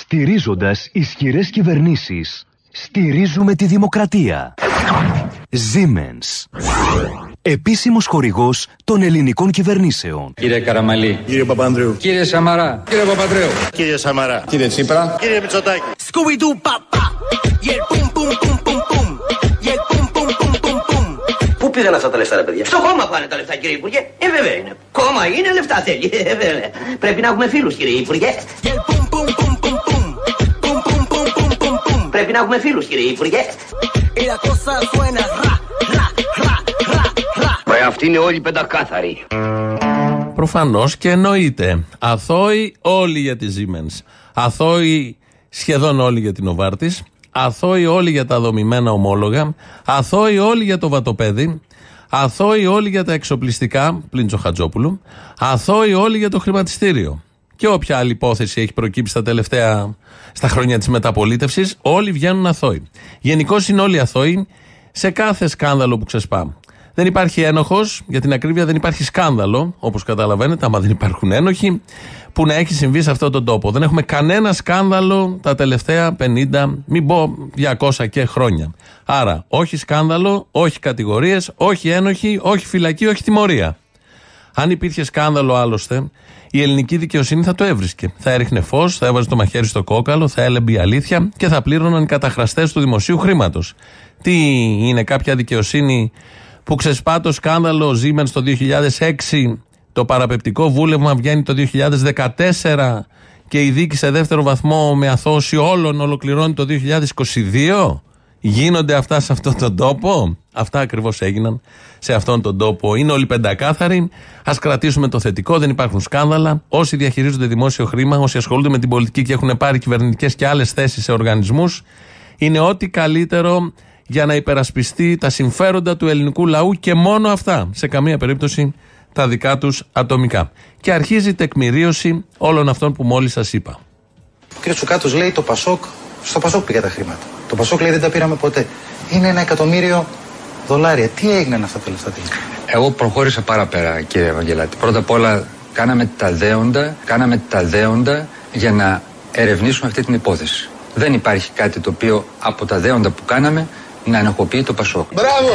Στηρίζοντας ισχυρές κυβερνήσεις. Στηρίζουμε τη δημοκρατία. Siemens. Επίσημος χορηγός των ελληνικών κυβερνήσεων. Κύριε Καραμαλή. Κύριε Παπανδρέου. Κύριε Σαμαρά. Κύριε Παπανδρέου. Κύριε Σαμαρά. Κύριε Τσίπρα. Κύριε Μητσοτάκη. Scooby-Doo, papa. Y el pum, pum, pum, pum, pum. Y el pum, pum, pum, pum, pum. Πού πήγαν αυτά τα λεφτά, ρε παιδιά; Στο κόμμα πάνε τα λεφτά, κύριε Υπουργέ. Ε, βέβαια είναι. Κόμμα είναι, λεφτά θέλει. Ε, βέβαια. Πρέπει να έχουμε φίλους, κύριε Υπουργέ. Πρέπει να έχουμε φίλους, κύριε Υπουργέ. Y la cosa suena ra, ra, ra, ra, ra. Μα αυτοί είναι όλοι πεντακάθαροι. Προφανώς και εννοείται. Αθώοι όλοι για τη Siemens. Αθώοι σχεδόν όλοι για την Οβάρτη. Αθώοι όλοι για τα δομημένα ομόλογα. Αθώοι όλοι για το βατοπέδι. Αθώοι όλοι για τα εξοπλιστικά, πλην Τσοχατζόπουλου. Αθώοι όλοι για το χρηματιστήριο. Και όποια άλλη υπόθεση έχει προκύψει στα τελευταία, στα χρόνια της μεταπολίτευσης, όλοι βγαίνουν αθώοι. Γενικώ είναι όλοι αθώοι σε κάθε σκάνδαλο που ξεσπά. Δεν υπάρχει ένοχος, για την ακρίβεια δεν υπάρχει σκάνδαλο, όπως καταλαβαίνετε, άμα δεν υπάρχουν ένοχοι, που να έχει συμβεί σε αυτόν τον τόπο. Δεν έχουμε κανένα σκάνδαλο τα τελευταία 50, μην πω 200 και χρόνια. Άρα, όχι σκάνδαλο, όχι κατηγορίες, όχι ένοχοι, όχι φυλακή, όχι τιμωρία. Αν υπήρχε σκάνδαλο άλλωστε, η ελληνική δικαιοσύνη θα το έβρισκε. Θα έριχνε φως, θα έβαζε το μαχαίρι στο κόκαλο, θα έλεγε η αλήθεια και θα πλήρωναν οι καταχραστές του δημοσίου χρήματος. Τι είναι κάποια δικαιοσύνη που ξεσπά το σκάνδαλο Siemens το 2006, το παραπεπτικό βούλευμα βγαίνει το 2014 και η δίκη σε δεύτερο βαθμό με αθώωση όλων ολοκληρώνει το 2022. Γίνονται αυτά σε αυτόν τον τόπο; Αυτά ακριβώς έγιναν σε αυτόν τον τόπο. Είναι όλοι πεντακάθαροι. Α κρατήσουμε το θετικό, δεν υπάρχουν σκάνδαλα. Όσοι διαχειρίζονται δημόσιο χρήμα, όσοι ασχολούνται με την πολιτική και έχουν πάρει κυβερνητικές και άλλες θέσεις σε οργανισμούς, είναι ό,τι καλύτερο για να υπερασπιστεί τα συμφέροντα του ελληνικού λαού και μόνο αυτά. Σε καμία περίπτωση τα δικά τους ατομικά. Και αρχίζει η τεκμηρίωση όλων αυτών που μόλις σας είπα. Ο κ. Τσουκάτος λέει το Πασόκ, στο Πασόκ πήγα τα χρήματα. Το Πασόκ λέει δεν τα πήραμε ποτέ. Είναι ένα εκατομμύριο δολάρια. Τι έγιναν αυτά τα λεφτά τελικά. Εγώ προχώρησα πάρα πέρα, κύριε Ευαγγελάτη. Πρώτα απ' όλα, κάναμε τα δέοντα, κάναμε τα δέοντα για να ερευνήσουμε αυτή την υπόθεση. Δεν υπάρχει κάτι το οποίο από τα δέοντα που κάναμε να ενοχοποιεί το Πασόκ. Μπράβο.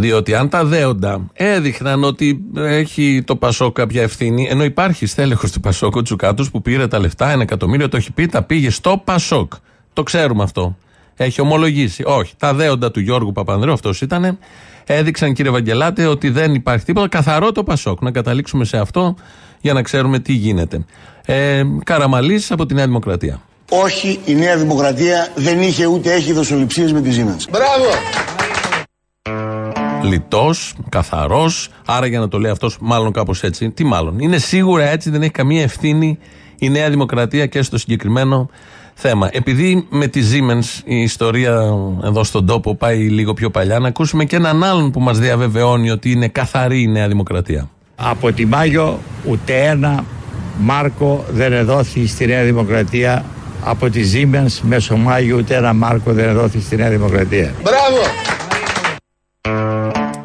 Διότι αν τα δέοντα έδειχναν ότι έχει το Πασόκ κάποια ευθύνη, ενώ υπάρχει στέλεχος του Πασόκ ο Τσουκάτος που πήρε τα λεφτά, ένα εκατομμύριο, το έχει πει, τα πήγε στο Πασόκ. Το ξέρουμε αυτό. Έχει ομολογήσει. Όχι. Τα δέοντα του Γιώργου Παπανδρέου, αυτός ήταν, έδειξαν κύριε Βαγγελάτε ότι δεν υπάρχει τίποτα. Καθαρό το Πασόκ. Να καταλήξουμε σε αυτό για να ξέρουμε τι γίνεται. Ε, Καραμαλής από τη Νέα Δημοκρατία. Όχι, η Νέα Δημοκρατία δεν είχε ούτε έχει δοσοληψίες με τη Siemens. Μπράβο. Λιτός, καθαρός. Άρα για να το λέει αυτός, μάλλον κάπως έτσι. Τι μάλλον. Είναι σίγουρα έτσι, δεν έχει καμία ευθύνη η Νέα Δημοκρατία και στο συγκεκριμένο θέμα. Επειδή με τη Siemens η ιστορία εδώ στον τόπο πάει λίγο πιο παλιά, να ακούσουμε και έναν άλλον που μας διαβεβαιώνει ότι είναι καθαρή η Νέα Δημοκρατία. Από τη Μάγιο ούτε ένα μάρκο δεν εδόθη στη Νέα Δημοκρατία από τη Siemens μέσω Μάγιο ούτε ένα μάρκο δεν εδόθη στη Νέα Δημοκρατία. Μπράβο.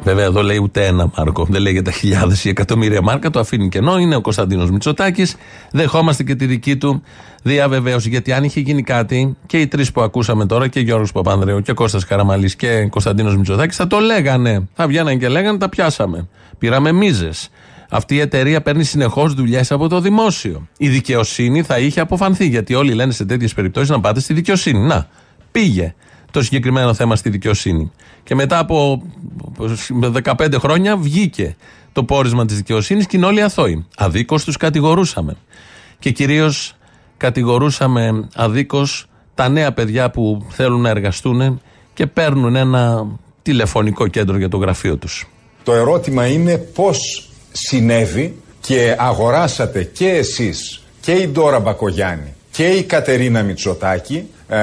Βέβαια εδώ λέει ούτε ένα μάρκο. Δεν λέει για τα χιλιάδες ή εκατομμύρια μάρκα. Το αφήνει κενό. Είναι ο Κωνσταντίνος Μητσοτάκης. Δεχόμαστε και τη δική του διαβεβαίωση. Γιατί αν είχε γίνει κάτι και οι τρεις που ακούσαμε τώρα, και Γιώργος Παπανδρέου και Κώστας Καραμαλής και Κωνσταντίνος Μητσοτάκης, θα το λέγανε. Θα βγαίνανε και λέγανε τα πιάσαμε. Πήραμε μίζες. Αυτή η εταιρεία παίρνει συνεχώς δουλειές από το δημόσιο. Η δικαιοσύνη θα είχε αποφανθεί. Γιατί όλοι λένε σε τέτοιες περιπτώσεις να πάτε στη δικαιοσύνη. Να, πήγε το συγκεκριμένο θέμα στη δικαιοσύνη. Και μετά από 15 χρόνια βγήκε το πόρισμα της δικαιοσύνης και είναι όλοι αθώοι. Αδίκως τους κατηγορούσαμε. Και κυρίως κατηγορούσαμε αδίκως τα νέα παιδιά που θέλουν να εργαστούν και παίρνουν ένα τηλεφωνικό κέντρο για το γραφείο τους. Το ερώτημα είναι πώς συνέβη και αγοράσατε και εσείς και η Ντόρα Μπακογιάννη και η Κατερίνα Μητσοτάκη ε,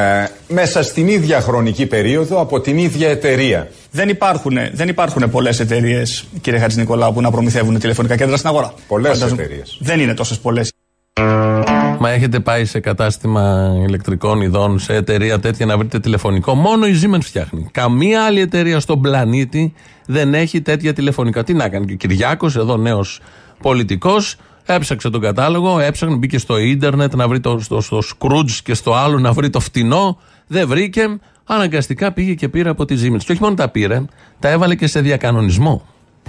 μέσα στην ίδια χρονική περίοδο από την ίδια εταιρεία. Δεν υπάρχουν, δεν υπάρχουν πολλές εταιρείες, κύριε Χατζη Νικολάου, που να προμηθεύουν τηλεφωνικά κέντρα στην αγορά. Πολλές Φαντάζομαι- εταιρείες. Δεν είναι τόσες πολλές. Μα έχετε πάει σε κατάστημα ηλεκτρικών ειδών, σε εταιρεία τέτοια να βρείτε τηλεφωνικό. Μόνο η Siemens φτιάχνει. Καμία άλλη εταιρεία στον πλανήτη δεν έχει τέτοια τηλεφωνικά. Τι να κάνει και ο Κυριάκος, εδώ νέος πολιτικός, Έψαξε τον κατάλογο, έψαχνε, μπήκε στο ίντερνετ να βρει το, στο, στο Scrooge και στο άλλο να βρει το φτηνό. Δεν βρήκε. Αναγκαστικά πήγε και πήρε από τη Siemens. Και όχι μόνο τα πήρε, τα έβαλε και σε διακανονισμό.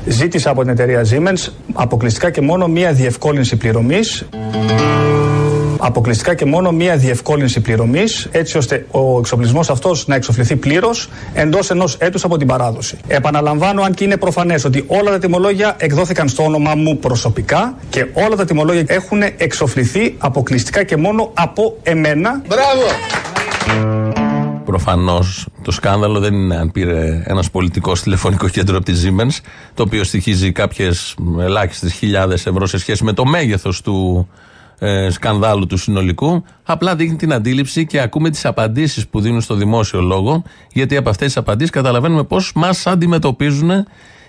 Ζήτησα από την εταιρεία Siemens αποκλειστικά και μόνο μία διευκόλυνση πληρωμής αποκλειστικά και μόνο μία διευκόλυνση πληρωμής, έτσι ώστε ο εξοπλισμός αυτός να εξοφληθεί πλήρως εντός ενός έτους από την παράδοση. Επαναλαμβάνω, αν και είναι προφανές, ότι όλα τα τιμολόγια εκδόθηκαν στο όνομά μου προσωπικά και όλα τα τιμολόγια έχουν εξοφληθεί αποκλειστικά και μόνο από εμένα. Μπράβο! Προφανώς το σκάνδαλο δεν είναι αν πήρε ένας πολιτικός τηλεφωνικό κέντρο από τη Siemens, το οποίο στοιχίζει κάποιες ελάχιστες χιλιάδες ευρώ σε σχέση με το μέγεθος του ε, σκανδάλου του συνολικού. Απλά δείχνει την αντίληψη και ακούμε τις απαντήσεις που δίνουν στο δημόσιο λόγο, γιατί από αυτές τις απαντήσεις καταλαβαίνουμε πώς μας αντιμετωπίζουν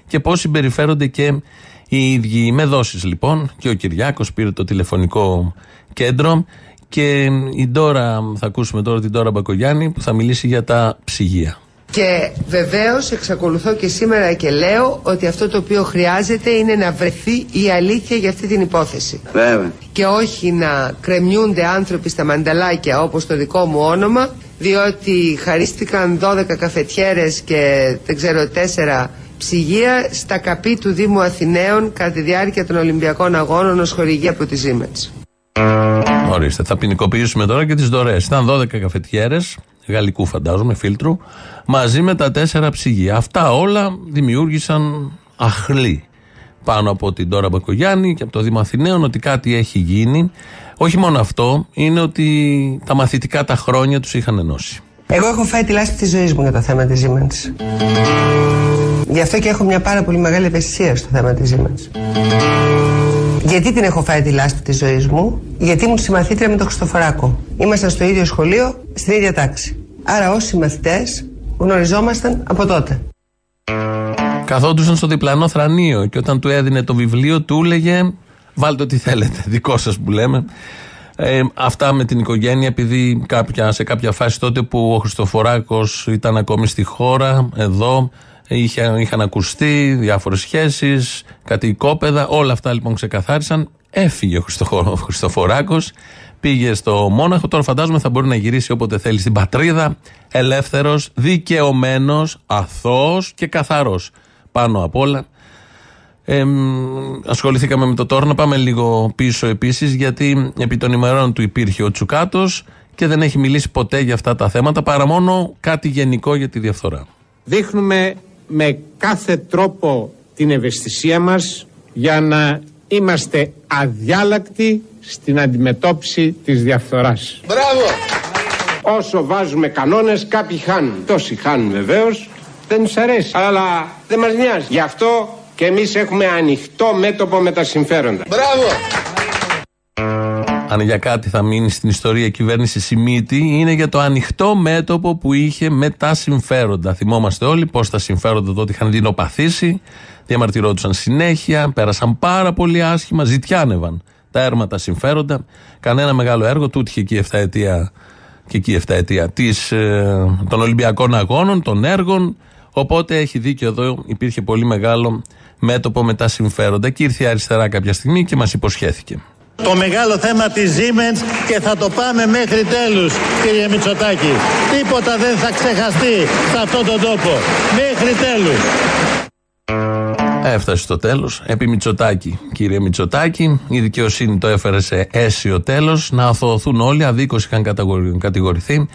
και πώς συμπεριφέρονται και οι ίδιοι. Με δόσεις λοιπόν, και ο Κυριάκος πήρε το τηλεφωνικό κέντρο και η Ντόρα, θα ακούσουμε τώρα την Ντόρα Μπακογιάννη που θα μιλήσει για τα ψυγεία. Και βεβαίως εξακολουθώ και σήμερα και λέω ότι αυτό το οποίο χρειάζεται είναι να βρεθεί η αλήθεια για αυτή την υπόθεση. Βέβαια. Και όχι να κρεμιούνται άνθρωποι στα μανταλάκια όπως το δικό μου όνομα, διότι χαρίστηκαν 12 καφετιέρες και δεν ξέρω 4 ψυγεία στα καπί του Δήμου Αθηναίων κατά τη διάρκεια των Ολυμπιακών Αγώνων ως χορηγία από τη Siemens. Ορίστε, θα ποινικοποιήσουμε τώρα και τις δωρεέ. Ήταν 12 καφετιέρες, γαλλικού φαντάζομαι, φίλτρου, μαζί με τα τέσσερα ψυγεία. Αυτά όλα δημιούργησαν αχλή πάνω από την Τώρα Μπακογιάννη και από το Δήμο Αθηναίων ότι κάτι έχει γίνει. Όχι μόνο αυτό, είναι ότι τα μαθητικά τα χρόνια τους είχαν ενώσει. Εγώ έχω φάει τη λάσπη της ζωής μου για το θέμα της Siemens. Γι' αυτό και έχω μια πάρα πολύ μεγάλη ευαισθησία στο θέμα της Siemens. Γιατί την έχω φάει τη λάσπη της ζωής μου, γιατί ήμουν συμμαθήτρια με τον Χριστοφοράκο. Ήμασταν στο ίδιο σχολείο, στην ίδια τάξη. Άρα ως συμμαθητές γνωριζόμασταν από τότε. Καθόντουσαν στο διπλανό θρανείο και όταν του έδινε το βιβλίο του έλεγε βάλτε ό,τι θέλετε, δικό σας που λέμε. Ε, αυτά με την οικογένεια επειδή κάποια, σε κάποια φάση τότε που ο Χριστοφοράκος ήταν ακόμη στη χώρα εδώ είχε, είχαν ακουστεί διάφορες σχέσεις κάτι οικόπεδα, όλα αυτά λοιπόν ξεκαθάρισαν. Έφυγε ο, Χριστοχο, ο Χριστοφοράκος πήγε στο Μόναχο. Τώρα φαντάζομαι θα μπορεί να γυρίσει όποτε θέλει στην πατρίδα ελεύθερος, δικαιωμένος αθώος και καθαρός. Πάνω απ' όλα ε, ασχοληθήκαμε με το τώρα να πάμε λίγο πίσω επίσης γιατί επί των ημερών του υπήρχε ο Τσουκάτος και δεν έχει μιλήσει ποτέ για αυτά τα θέματα παρά μόνο κάτι γενικό για τη διαφθορά. Δείχνουμε με κάθε τρόπο την ευαισθησία μας για να είμαστε αδιάλακτοι στην αντιμετώπιση της διαφθοράς. Μπράβο! Όσο βάζουμε κανόνες κάποιοι χάνουν. Τόσοι χάνουν βεβαίως, δεν τους αρέσει. Αλλά δεν μας νοιάζει. Γι' αυτό και εμείς έχουμε ανοιχτό μέτωπο με τα συμφέροντα. Μπράβο! Αν για κάτι θα μείνει στην ιστορία η κυβέρνηση Σιμίτη, είναι για το ανοιχτό μέτωπο που είχε με τα συμφέροντα. Θυμόμαστε όλοι πώς τα συμφέροντα τότε είχαν δεινοπαθήσει, διαμαρτυρόντουσαν συνέχεια, πέρασαν πάρα πολύ άσχημα, ζητιάνευαν τα έρματα συμφέροντα. Κανένα μεγάλο έργο, τούτη είχε εκεί 7 ετία και εκεί 7 ετία της, ε, των Ολυμπιακών Αγώνων, των έργων. Οπότε έχει δίκιο εδώ, υπήρχε πολύ μεγάλο μέτωπο με τα συμφέροντα. Και ήρθε η αριστερά κάποια στιγμή και μας υποσχέθηκε. Το μεγάλο θέμα της Siemens και θα το πάμε μέχρι τέλους κύριε Μητσοτάκη. Τίποτα δεν θα ξεχαστεί σε αυτόν τον τόπο. Μέχρι τέλους. Έφτασε στο τέλος. Επί Μητσοτάκη, κύριε Μητσοτάκη, η δικαιοσύνη το έφερε σε αίσιο τέλος. Να αθωωωθούν όλοι. Αδίκως είχαν κατηγορη- κατηγορηθεί.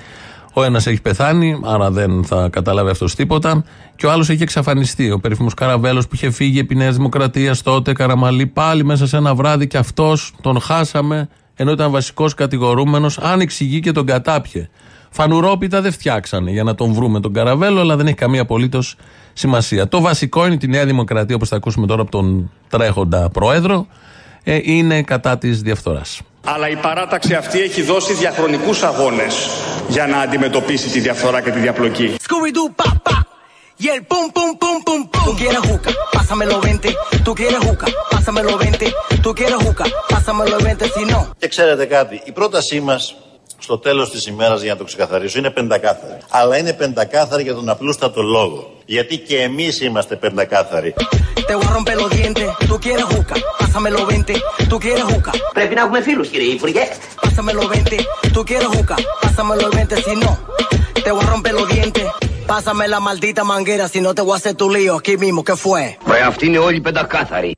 Ο ένας έχει πεθάνει, άρα δεν θα καταλάβει αυτός τίποτα. Και ο άλλος έχει εξαφανιστεί. Ο περίφημος Καραβέλος που είχε φύγει επί Νέας Δημοκρατίας τότε, Καραμαλή, πάλι μέσα σε ένα βράδυ και αυτός τον χάσαμε, ενώ ήταν βασικός κατηγορούμενος. Αν εξηγεί και τον κατάπιε. Φανουρόπιτα δεν φτιάξανε για να τον βρούμε τον Καραβέλο, αλλά δεν έχει καμία απολύτως σημασία. Το βασικό είναι ότι η Νέα Δημοκρατία, όπως θα ακούσουμε τώρα από τον τρέχοντα πρόεδρο, ε, είναι κατά της διαφθοράς. Αλλά η παράταξη αυτή έχει δώσει διαχρονικούς αγώνες για να αντιμετωπίσει τη διαφθορά και τη διαπλοκή. Scooby-Doo, pa, pa. Y el pum, pum, pum, pum, pum. Tú quieres juca, pásamelo 20. Tú quieres juca, pásamelo 20. Tú quieres juca, pásamelo 20. Si no, Και ξέρετε κάτι, η πρότασή μας στο τέλος της ημέρας για να το ξεκαθαρίσω. Είναι πεντακάθαρη. Αλλά είναι πεντακάθαρη για τον απλούστατο λόγο. Γιατί και εμείς είμαστε πεντακάθαροι. Te voy a romper los dientes. Tú quieres juca, pásame los 20. Tú quieres juca. Πρέπει να έχουμε φίλους κύριε Υπουργέ. Pásame los 20. Tú quieres juca, pásame los 20. Si no, te voy a romper los dientes. Pásame la maldita manguera, si no te voy a hacer tu lío aquí mismo. ¿Qué fue? Ρε αυτοί είναι όλοι πεντακάθαροι.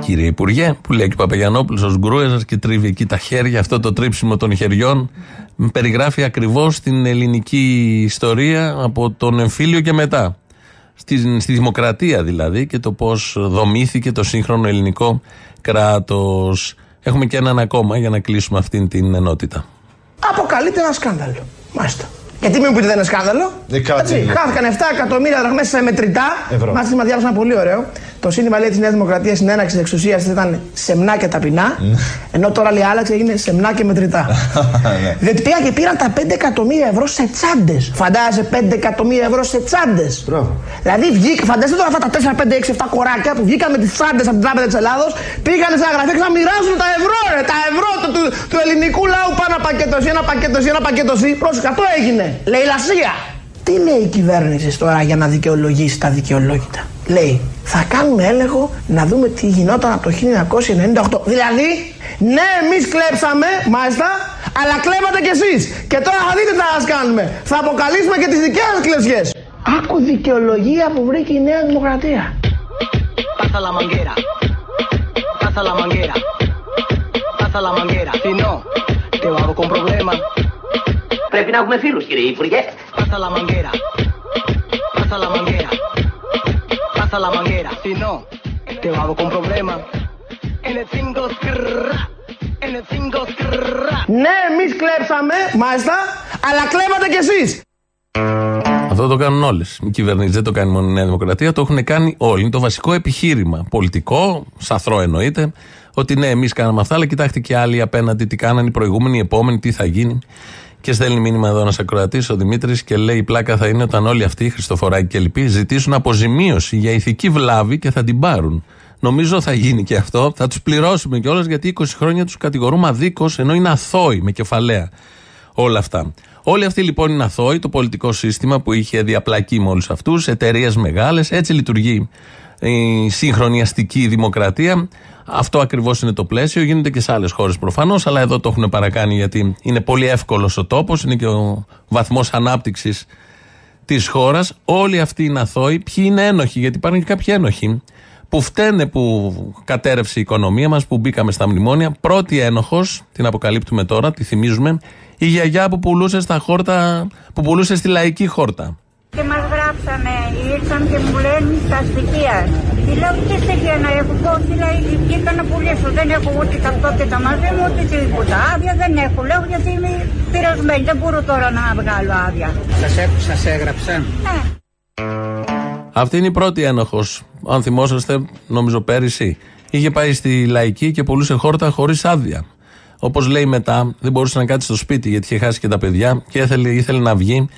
Κύριε Υπουργέ, που λέει και ο Παπαγιανόπουλος ως γκρούεζα και τρίβει εκεί τα χέρια, αυτό το τρίψιμο των χεριών, περιγράφει ακριβώς την ελληνική ιστορία από τον εμφύλιο και μετά. Στη, στη δημοκρατία δηλαδή και το πώς δομήθηκε το σύγχρονο ελληνικό κράτος. Έχουμε και έναν ακόμα για να κλείσουμε αυτήν την ενότητα. Αποκαλείται ένα σκάνδαλο. Μάλιστα. Γιατί μην μου πείτε δεν είναι σκάνδαλο. Δεν κάτσε. Έτσι, χάθηκαν 7 εκατομμύρια δραχμές σε μετρητά. Ευρώ. Μάλιστα, μα διάβασα ένα πολύ ωραίο. Το σύνθημα λέει της Νέας Δημοκρατίας στην έναξη της εξουσίας ήταν σεμνά και ταπεινά. ενώ τώρα λέει άλλαξε έγινε σεμνά και μετρητά. Ναι. Διότι πήγαν και πήραν τα 5 εκατομμύρια ευρώ σε τσάντες. Φαντάζεσαι 5 εκατομμύρια ευρώ σε τσάντες. Δηλαδή βγήκα, φαντάζεσαι τώρα αυτά τα 4, 5, 6, 7 κοράκια που βγήκαν με τις τσάντες από την Τράπεζα της Ελλάδος, πήγαν στα γραφεία και να μοιράζουν τα ευρώ, ρε, τα ευρώ του, του, του ελληνικού λαού. Πάνω ένα πακέτος εσύ, ένα πακέτος εσύ, ένα πακέτος εσύ. Πρόσεχε, αυτό έγινε. Λέει λασία. Τι λέει η κυβέρνηση τώρα για να δικαιολογήσει τα δικαιολόγητα; Λέει, θα κάνουμε έλεγχο να δούμε τι γινόταν από το 1998. Δηλαδή, ναι, εμείς κλέψαμε, μάλιστα, αλλά κλέβατε κι εσείς. Και τώρα θα δείτε τι θα σας κάνουμε. Θα αποκαλύψουμε και τις δικές σας κλεψιές. Άκου δικαιολογία που βρήκε η Νέα Δημοκρατία. Pasa la manguera. Pasa la manguera. Pasa la manguera. Si no, te vamos con problemas. Πρέπει να έχουμε φίλους κύριε Υπουργέ. Pasa la manguera. Si no, te vamos con problemas. En el 5 En el 5 Ναι, εμείς κλέψαμε, μάλιστα, αλλά κλέβατε κι εσείς. Αυτό το κάνουν όλες. Οι κυβερνήσεις δεν το κάνει μόνο η Νέα Δημοκρατία, το έχουν κάνει όλοι. Είναι το βασικό επιχείρημα. Πολιτικό, σαθρό εννοείται, ότι ναι, εμείς κάναμε αυτά, αλλά κοιτάξτε και άλλοι απέναντι τι κάνανε οι προηγούμενοι, οι επόμενοι, τι θα γίνει. Και στέλνει μήνυμα εδώ ένας ακροατής, ο Δημήτρης, και λέει: Η πλάκα θα είναι όταν όλοι αυτοί, Χριστοφοράκη και λοιποί, ζητήσουν αποζημίωση για ηθική βλάβη και θα την πάρουν. Νομίζω θα γίνει και αυτό. Θα τους πληρώσουμε κιόλας γιατί 20 χρόνια τους κατηγορούμε αδίκως ενώ είναι αθώοι με κεφαλαία όλα αυτά. Όλοι αυτοί λοιπόν είναι αθώοι, το πολιτικό σύστημα που είχε διαπλακεί με όλους αυτούς, εταιρείες μεγάλες, έτσι λειτουργεί η σύγχρονη αστική δημοκρατία. Αυτό ακριβώς είναι το πλαίσιο. Γίνεται και σε άλλες χώρες προφανώς, αλλά εδώ το έχουν παρακάνει γιατί είναι πολύ εύκολος ο τόπος, είναι και ο βαθμός ανάπτυξης της χώρας. Όλοι αυτοί είναι αθώοι. Ποιοι είναι ένοχοι, γιατί υπάρχουν και κάποιοι ένοχοι που φταίνε που κατέρευσε η οικονομία μας, που μπήκαμε στα μνημόνια. Πρώτη ένοχος, την αποκαλύπτουμε τώρα, τη θυμίζουμε, η γιαγιά που πουλούσε στα χόρτα, που πουλούσε στη λαϊκή χόρτα. Και μας γράψανε, ήρθαν και μου λένε στα στοιχεία. Τι λέω, τι στοιχεία να έχω, πόσοι λέει, βγήκα να πουλήσω, δεν έχω ούτε ταυτότητα μαζί μου, ούτε τίποτα. Άδεια δεν έχω, λέω, γιατί είμαι πειρασμένη, δεν μπορώ τώρα να βγάλω άδεια. Σας, έ- σας έγραψαν. Ναι. Αυτή είναι η πρώτη ένοχος. Αν θυμόσαστε, νομίζω πέρυσι, είχε πάει στη λαϊκή και πουλούσε χόρτα χωρίς άδεια. Όπως λέει μετά, δεν μπορούσε να κάτσει στο σπίτι γιατί είχε χάσει και τα παιδιά και ήθελε, ήθελε να βγει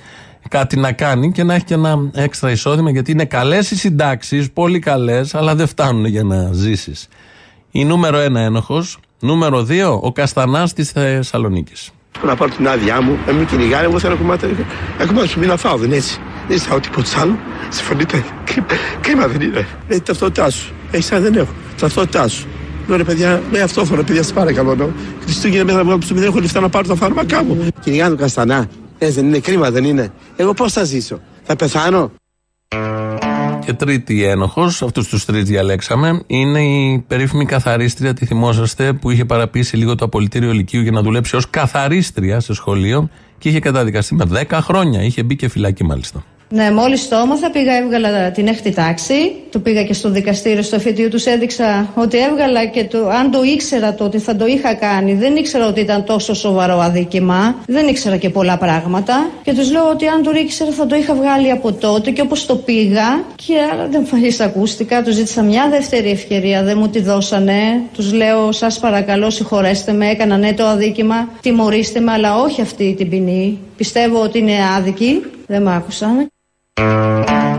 κάτι να κάνει και να έχει και ένα έξτρα εισόδημα γιατί είναι καλές οι συντάξεις, πολύ καλές, αλλά δεν φτάνουν για να ζήσεις. Η νούμερο ένα ένοχος. Νούμερο δύο, ο Καστανάς της Θεσσαλονίκης. να πάρω την άδειά μου, να μην κυνηγάνε, εγώ θέλω κομμάτι. Ακόμα το χειμώνα φάω, δεν είναι έτσι. Δεν ζητάω τίποτα άλλο. Συμφωνείτε. Κρίμα- Κρίμα δεν είναι. Λέει την ταυτότητά σου. Έχει δεν έχω. Ταυτότητά σου. Λέω ρε παιδιά, με αυτόφωνο, παιδιά, σα παρακαλώ. Λέω. Χριστούγεννα μέσα από δεν έχω λεφτά να πάρω τα φάρμακά μου. Κυνηγάνε τον καστανά. Έτσι δεν είναι, κρίμα δεν είναι. Εγώ πώς θα ζήσω. Θα πεθάνω; Και τρίτη ένοχος, αυτούς τους τρεις διαλέξαμε, είναι η περίφημη καθαρίστρια, τη θυμόσαστε, που είχε παραπείσει λίγο το απολυτήριο Λυκείου για να δουλέψει ως καθαρίστρια σε σχολείο και είχε καταδικαστεί με 10 χρόνια. Είχε μπει και φυλάκι μάλιστα. Ναι, μόλις το έμαθα, πήγα, έβγαλα την έκτη τάξη. Το πήγα και στο δικαστήριο, στο εφετείο τους έδειξα ότι έβγαλα και το, αν το ήξερα το ότι θα το είχα κάνει, δεν ήξερα ότι ήταν τόσο σοβαρό αδίκημα. Δεν ήξερα και πολλά πράγματα. Και τους λέω ότι αν το ήξερα θα το είχα βγάλει από τότε και όπως το πήγα. Και άρα δεν μάλιστα ακούστηκα. Τους ζήτησα μια δεύτερη ευκαιρία, δεν μου τη δώσανε. Τους λέω, σας παρακαλώ, συγχωρέστε με, έκανα ναι το αδίκημα. Τιμωρήστε με, αλλά όχι αυτή την ποινή. Πιστεύω ότι είναι άδικη. Δεν με άκουσαν.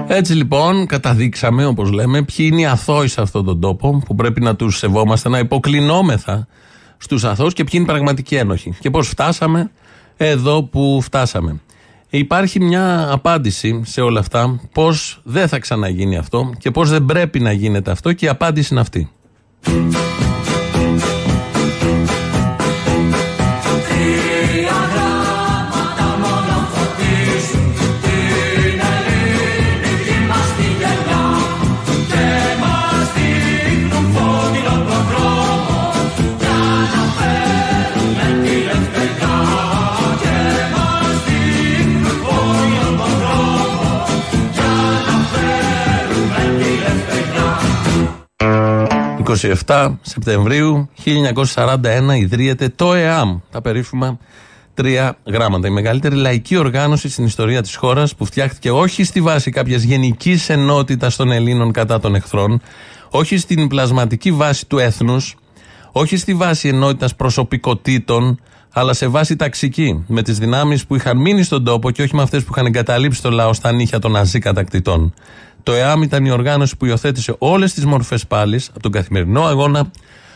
Έτσι λοιπόν καταδείξαμε, όπως λέμε, ποιοι είναι οι αθώοι σε αυτόν τον τόπο που πρέπει να τους σεβόμαστε, να υποκλεινόμεθα στους αθώους και ποιοι είναι οι πραγματικοί ένοχοι. Και πώς φτάσαμε εδώ που φτάσαμε. Υπάρχει μια απάντηση σε όλα αυτά, πώς δεν θα ξαναγίνει αυτό και πώς δεν πρέπει να γίνεται αυτό και η απάντηση είναι αυτή. ...27 Σεπτεμβρίου 1941 ιδρύεται το ΕΑΜ, τα περίφημα τρία γράμματα. Η μεγαλύτερη λαϊκή οργάνωση στην ιστορία της χώρας που φτιάχτηκε όχι στη βάση κάποιας γενικής ενότητας των Ελλήνων κατά των εχθρών, όχι στην πλασματική βάση του έθνους, όχι στη βάση ενότητας προσωπικότητων, αλλά σε βάση ταξική, με τις δυνάμεις που είχαν μείνει στον τόπο και όχι με αυτές που είχαν εγκαταλείψει το λαό στα νύχια των ναζί κατακτητών. Το ΕΑΜ ήταν η οργάνωση που υιοθέτησε όλες τις μορφές πάλι, από τον καθημερινό αγώνα,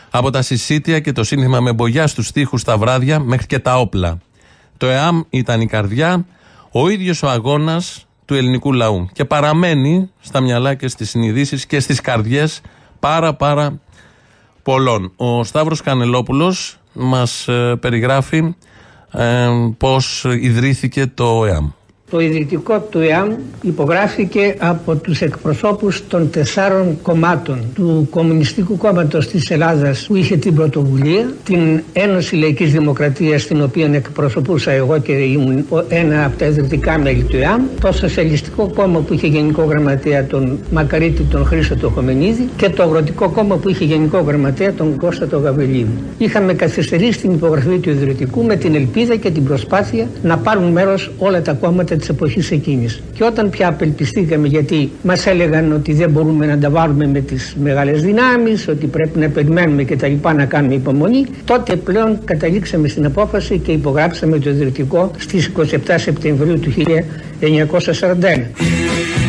από τα συσίτια και το σύνθημα με μπογιά στους τοίχου τα βράδια μέχρι και τα όπλα. Το ΕΑΜ ήταν η καρδιά, ο ίδιος ο αγώνας του ελληνικού λαού. Και παραμένει στα μυαλά και στις συνειδήσεις και στις καρδιές πάρα πάρα πολλών. Ο Σταύρος Κανελόπουλος μας ε, περιγράφει ε, πώς ιδρύθηκε το ΕΑΜ. Το ιδρυτικό του ΕΑΜ υπογράφηκε από τους εκπροσώπους των τεσσάρων κομμάτων του Κομμουνιστικού Κόμματος της Ελλάδας που είχε την πρωτοβουλία, την Ένωση Λαϊκής Δημοκρατίας την οποία εκπροσωπούσα εγώ και ήμουν ένα από τα ιδρυτικά μέλη του ΕΑΜ, το Σοσιαλιστικό Κόμμα που είχε γενικό γραμματέα τον Μακαρίτη τον Χρήστο τον Χομενίδη και το Αγροτικό Κόμμα που είχε γενικό γραμματέα τον Κώστα τον Γαβελίδη. Είχαμε καθυστερήσει την υπογραφή του ιδρυτικού με την ελπίδα και την προσπάθεια να πάρουν μέρος όλα τα κόμματα της εποχής εκείνης. Και όταν πια απελπιστήκαμε γιατί μας έλεγαν ότι δεν μπορούμε να τα βάλουμε με τις μεγάλες δυνάμεις, ότι πρέπει να περιμένουμε και τα λοιπά να κάνουμε υπομονή, τότε πλέον καταλήξαμε στην απόφαση και υπογράψαμε το ιδρυτικό στις 27 Σεπτεμβρίου του 1941.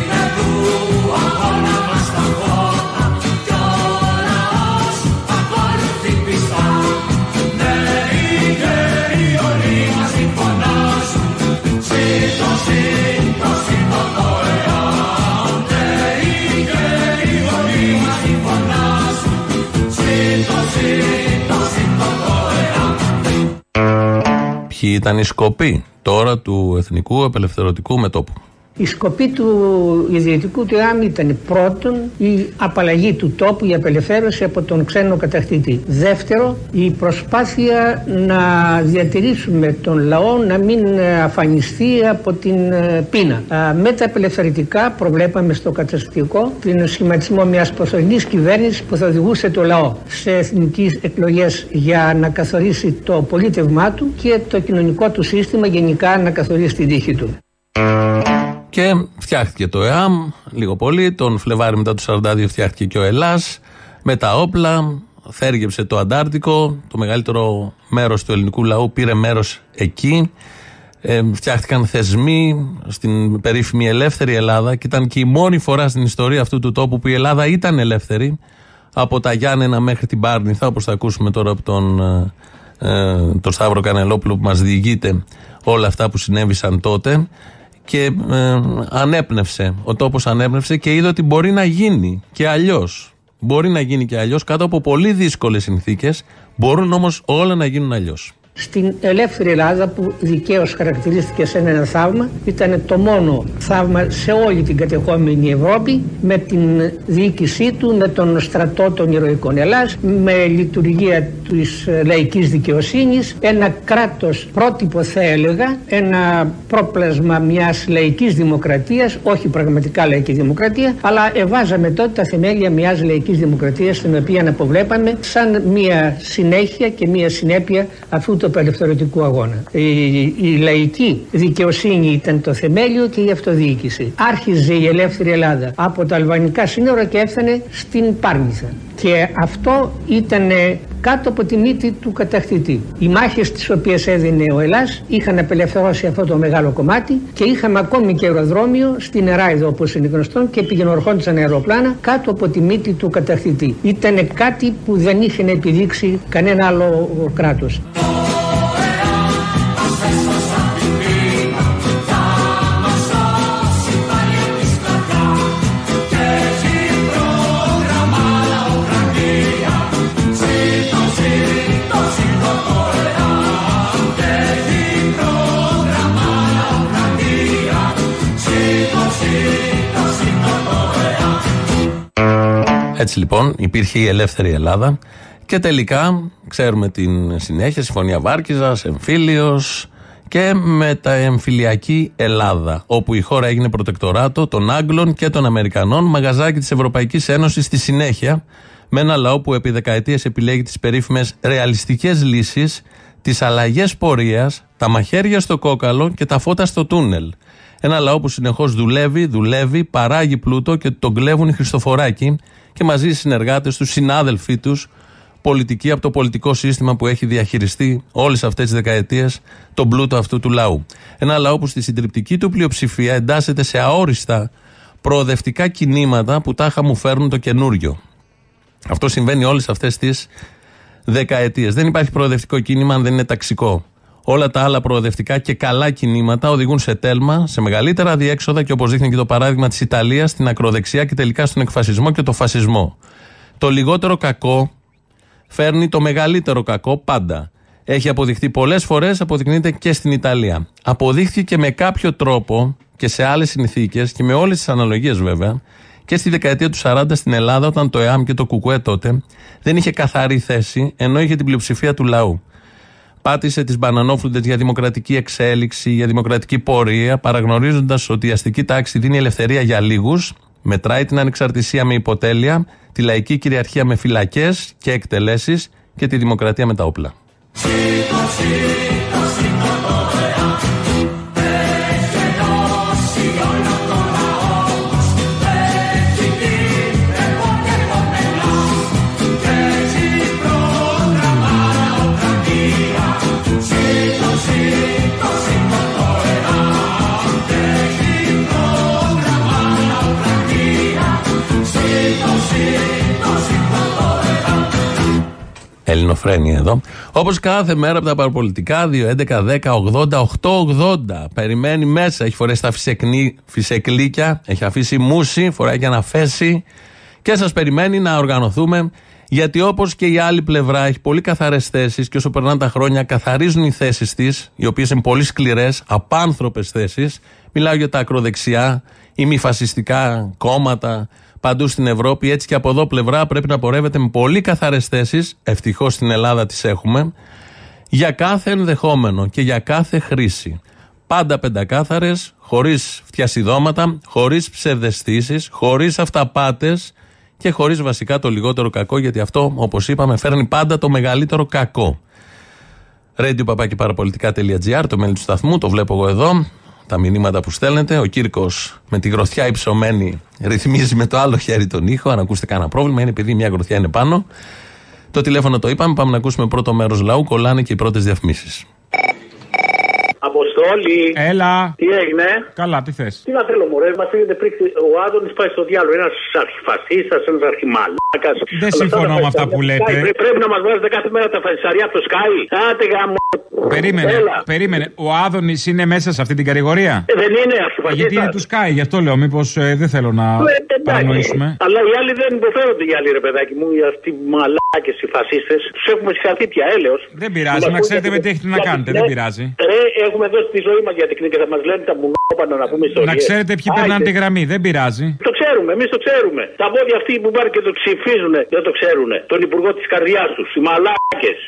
Ήταν οι σκοποί τώρα του Εθνικού Απελευθερωτικού Μετόπου. Η σκοπή του ιδρυτικού του ΕΑΜ ήταν πρώτον η απαλλαγή του τόπου, η απελευθέρωση από τον ξένο κατακτητή. Δεύτερο, η προσπάθεια να διατηρήσουμε τον λαό να μην αφανιστεί από την ε, πείνα. Με τα απελευθερωτικά προβλέπαμε στο καταστατικό την σχηματισμό μιας προσωρινής κυβέρνησης που θα οδηγούσε το λαό σε εθνικές εκλογές για να καθορίσει το πολίτευμά του και το κοινωνικό του σύστημα γενικά να καθορίσει την τύχη του. Και φτιάχτηκε το ΕΑΜ, λίγο πολύ. Τον Φλεβάρι μετά το 42 φτιάχτηκε και ο Ελλάς με τα όπλα. Θέργεψε το Αντάρτικο. Το μεγαλύτερο μέρος του ελληνικού λαού πήρε μέρος εκεί. Ε, φτιάχτηκαν θεσμοί στην περίφημη ελεύθερη Ελλάδα και ήταν και η μόνη φορά στην ιστορία αυτού του τόπου που η Ελλάδα ήταν ελεύθερη από τα Γιάννενα μέχρι την Πάρνηθα όπως θα ακούσουμε τώρα από τον, ε, ε τον Σταύρο Κανελόπουλο που μας διηγείται όλα αυτά που συνέβησαν τότε και ε, ανέπνευσε. Ο τόπος ανέπνευσε και είδε ότι μπορεί να γίνει και αλλιώς. Μπορεί να γίνει και αλλιώς κάτω από πολύ δύσκολες συνθήκες. Μπορούν όμως όλα να γίνουν αλλιώς στην ελεύθερη Ελλάδα που δικαίως χαρακτηρίστηκε σε ένα θαύμα ήταν το μόνο θαύμα σε όλη την κατεχόμενη Ευρώπη με την διοίκησή του, με τον στρατό των ηρωικών Ελλάς, με λειτουργία της λαϊκής δικαιοσύνης, ένα κράτος πρότυπο θα έλεγα, ένα πρόπλασμα μιας λαϊκής δημοκρατίας, όχι πραγματικά λαϊκή δημοκρατία, αλλά εβάζαμε τότε τα θεμέλια μιας λαϊκής δημοκρατίας την οποία αποβλέπαμε σαν μια συνέχεια και μια συνέπεια αυτού του απελευθερωτικού αγώνα. Η, η λαϊκή δικαιοσύνη ήταν το θεμέλιο και η αυτοδιοίκηση. Άρχιζε η ελεύθερη Ελλάδα από τα αλβανικά σύνορα και έφτανε στην Πάρνηθα. Και αυτό ήταν κάτω από τη μύτη του κατακτητή. Οι μάχες τις οποίες έδινε ο Ελλάς είχαν απελευθερώσει αυτό το μεγάλο κομμάτι και είχαμε ακόμη και αεροδρόμιο στην Εράιδο όπως είναι γνωστόν και πηγαινορχόντουσαν αεροπλάνα κάτω από τη μύτη του κατακτητή. Ήταν κάτι που δεν είχε να επιδείξει κανένα άλλο κράτος. Έτσι λοιπόν υπήρχε η ελεύθερη Ελλάδα και τελικά ξέρουμε την συνέχεια, Συμφωνία Βάρκιζας, εμφύλιος και μεταεμφυλιακή Ελλάδα, όπου η χώρα έγινε προτεκτοράτο των Άγγλων και των Αμερικανών, μαγαζάκι της Ευρωπαϊκής Ένωσης στη συνέχεια, με ένα λαό που επί δεκαετίες επιλέγει τις περίφημες ρεαλιστικές λύσεις, τις αλλαγές πορείας, τα μαχαίρια στο κόκαλο και τα φώτα στο τούνελ. Ένα λαό που συνεχώς δουλεύει, δουλεύει, παράγει πλούτο και τον κλέβουν οι Χριστοφοράκοι και μαζί οι συνεργάτες τους, συνάδελφοί τους, πολιτικοί από το πολιτικό σύστημα που έχει διαχειριστεί όλες αυτές τις δεκαετίες τον πλούτο αυτού του λαού. Ένα λαό που στη συντριπτική του πλειοψηφία εντάσσεται σε αόριστα προοδευτικά κινήματα που τάχα μου φέρνουν το καινούριο. Αυτό συμβαίνει όλες αυτές τις δεκαετίες. Δεν υπάρχει προοδευτικό κίνημα αν δεν είναι ταξικό. Όλα τα άλλα προοδευτικά και καλά κινήματα οδηγούν σε τέλμα, σε μεγαλύτερα διέξοδα και όπως δείχνει και το παράδειγμα της Ιταλίας, στην ακροδεξιά και τελικά στον εκφασισμό και το φασισμό. Το λιγότερο κακό φέρνει το μεγαλύτερο κακό πάντα. Έχει αποδειχθεί πολλές φορές, αποδεικνύεται και στην Ιταλία. Αποδείχθηκε με κάποιο τρόπο και σε άλλες συνθήκες και με όλες τις αναλογίες βέβαια και στη δεκαετία του 40 στην Ελλάδα, όταν το ΕΑΜ και το ΚΚΕ τότε δεν είχε καθαρή θέση, ενώ είχε την πλειοψηφία του λαού πάτησε τις μπανανόφλουτε για δημοκρατική εξέλιξη, για δημοκρατική πορεία, παραγνωρίζοντας ότι η αστική τάξη δίνει ελευθερία για λίγους, μετράει την ανεξαρτησία με υποτέλεια, τη λαϊκή κυριαρχία με φυλακές και εκτελέσεις και τη δημοκρατία με τα όπλα. Ελληνοφρένια εδώ. Όπως κάθε μέρα από τα παραπολιτικά, 2, 11, 10, 80, 8, 80. Περιμένει μέσα, έχει φορέσει τα φυσεκνί, φυσεκλίκια, έχει αφήσει μουσι, φοράει και ένα φέση και σας περιμένει να οργανωθούμε. Γιατί όπως και η άλλη πλευρά έχει πολύ καθαρές θέσεις και όσο περνάνε τα χρόνια καθαρίζουν οι θέσεις της, οι οποίες είναι πολύ σκληρές, απάνθρωπες θέσεις. Μιλάω για τα ακροδεξιά ή μη φασιστικά κόμματα, παντού στην Ευρώπη. Έτσι και από εδώ πλευρά πρέπει να πορεύεται με πολύ καθαρές θέσεις. Ευτυχώς στην Ελλάδα τις έχουμε. Για κάθε ενδεχόμενο και για κάθε χρήση. Πάντα πεντακάθαρες, χωρίς φτιασιδώματα, χωρίς ψευδεστήσεις, χωρίς αυταπάτες και χωρίς βασικά το λιγότερο κακό, γιατί αυτό, όπως είπαμε, φέρνει πάντα το μεγαλύτερο κακό. Radio το μέλη του σταθμού, το βλέπω εγώ εδώ τα μηνύματα που στέλνετε. Ο Κύρκος με τη γροθιά υψωμένη ρυθμίζει με το άλλο χέρι τον ήχο. Αν ακούσετε κανένα πρόβλημα, είναι επειδή μια γροθιά είναι πάνω. Το τηλέφωνο το είπαμε. Πάμε να ακούσουμε πρώτο μέρος λαού. Κολλάνε και οι πρώτες διαφημίσεις. Αποστόλη. Έλα. Τι έγινε; Καλά, τι θες; Τι να θέλω, Μωρέ, μας πήγαινε πριν. Ο Άδωνης πάει στο διάλογο. Ένας αρχιφασίστας, ένας αρχιμαλάκας. Δεν συμφωνώ με αυτά που λέτε. Πρέπει να μας βάζετε κάθε μέρα τα φασισαριά από το Sky. Άντε γαμ... Περίμενε, περίμενε. Ο Άδωνης είναι μέσα σε αυτή την κατηγορία; Ε, δεν είναι αρχιφασίστας. Γιατί είναι του Sky, γι' αυτό λέω. Μήπως ε, δεν θέλω να ε, παρανοήσουμε. Αλλά οι άλλοι δεν υποφέρονται οι άλλοι, ρε παιδάκι μου. Οι αυτοί μαλάκες οι φασίστες. Τους έχουμε συγχαθεί πια έλεος. Δεν πειράζει, να ξέρετε με τι έχετε να κάνετε. Δεν πειράζει. Ρε, έχουμε δώσει τη ζωή μας για την και θα μας λένε τα μπουνόπανα να πούμε ιστορίες. Να ξέρετε ποιοι περνάνε τη γραμμή, δεν πειράζει. Το ξέρουμε, εμείς το ξέρουμε. Τα πόδια αυτοί που πάνε και το ψηφίζουν δεν το ξέρουν. Τον υπουργό της καρδιάς τους, οι μαλάκες.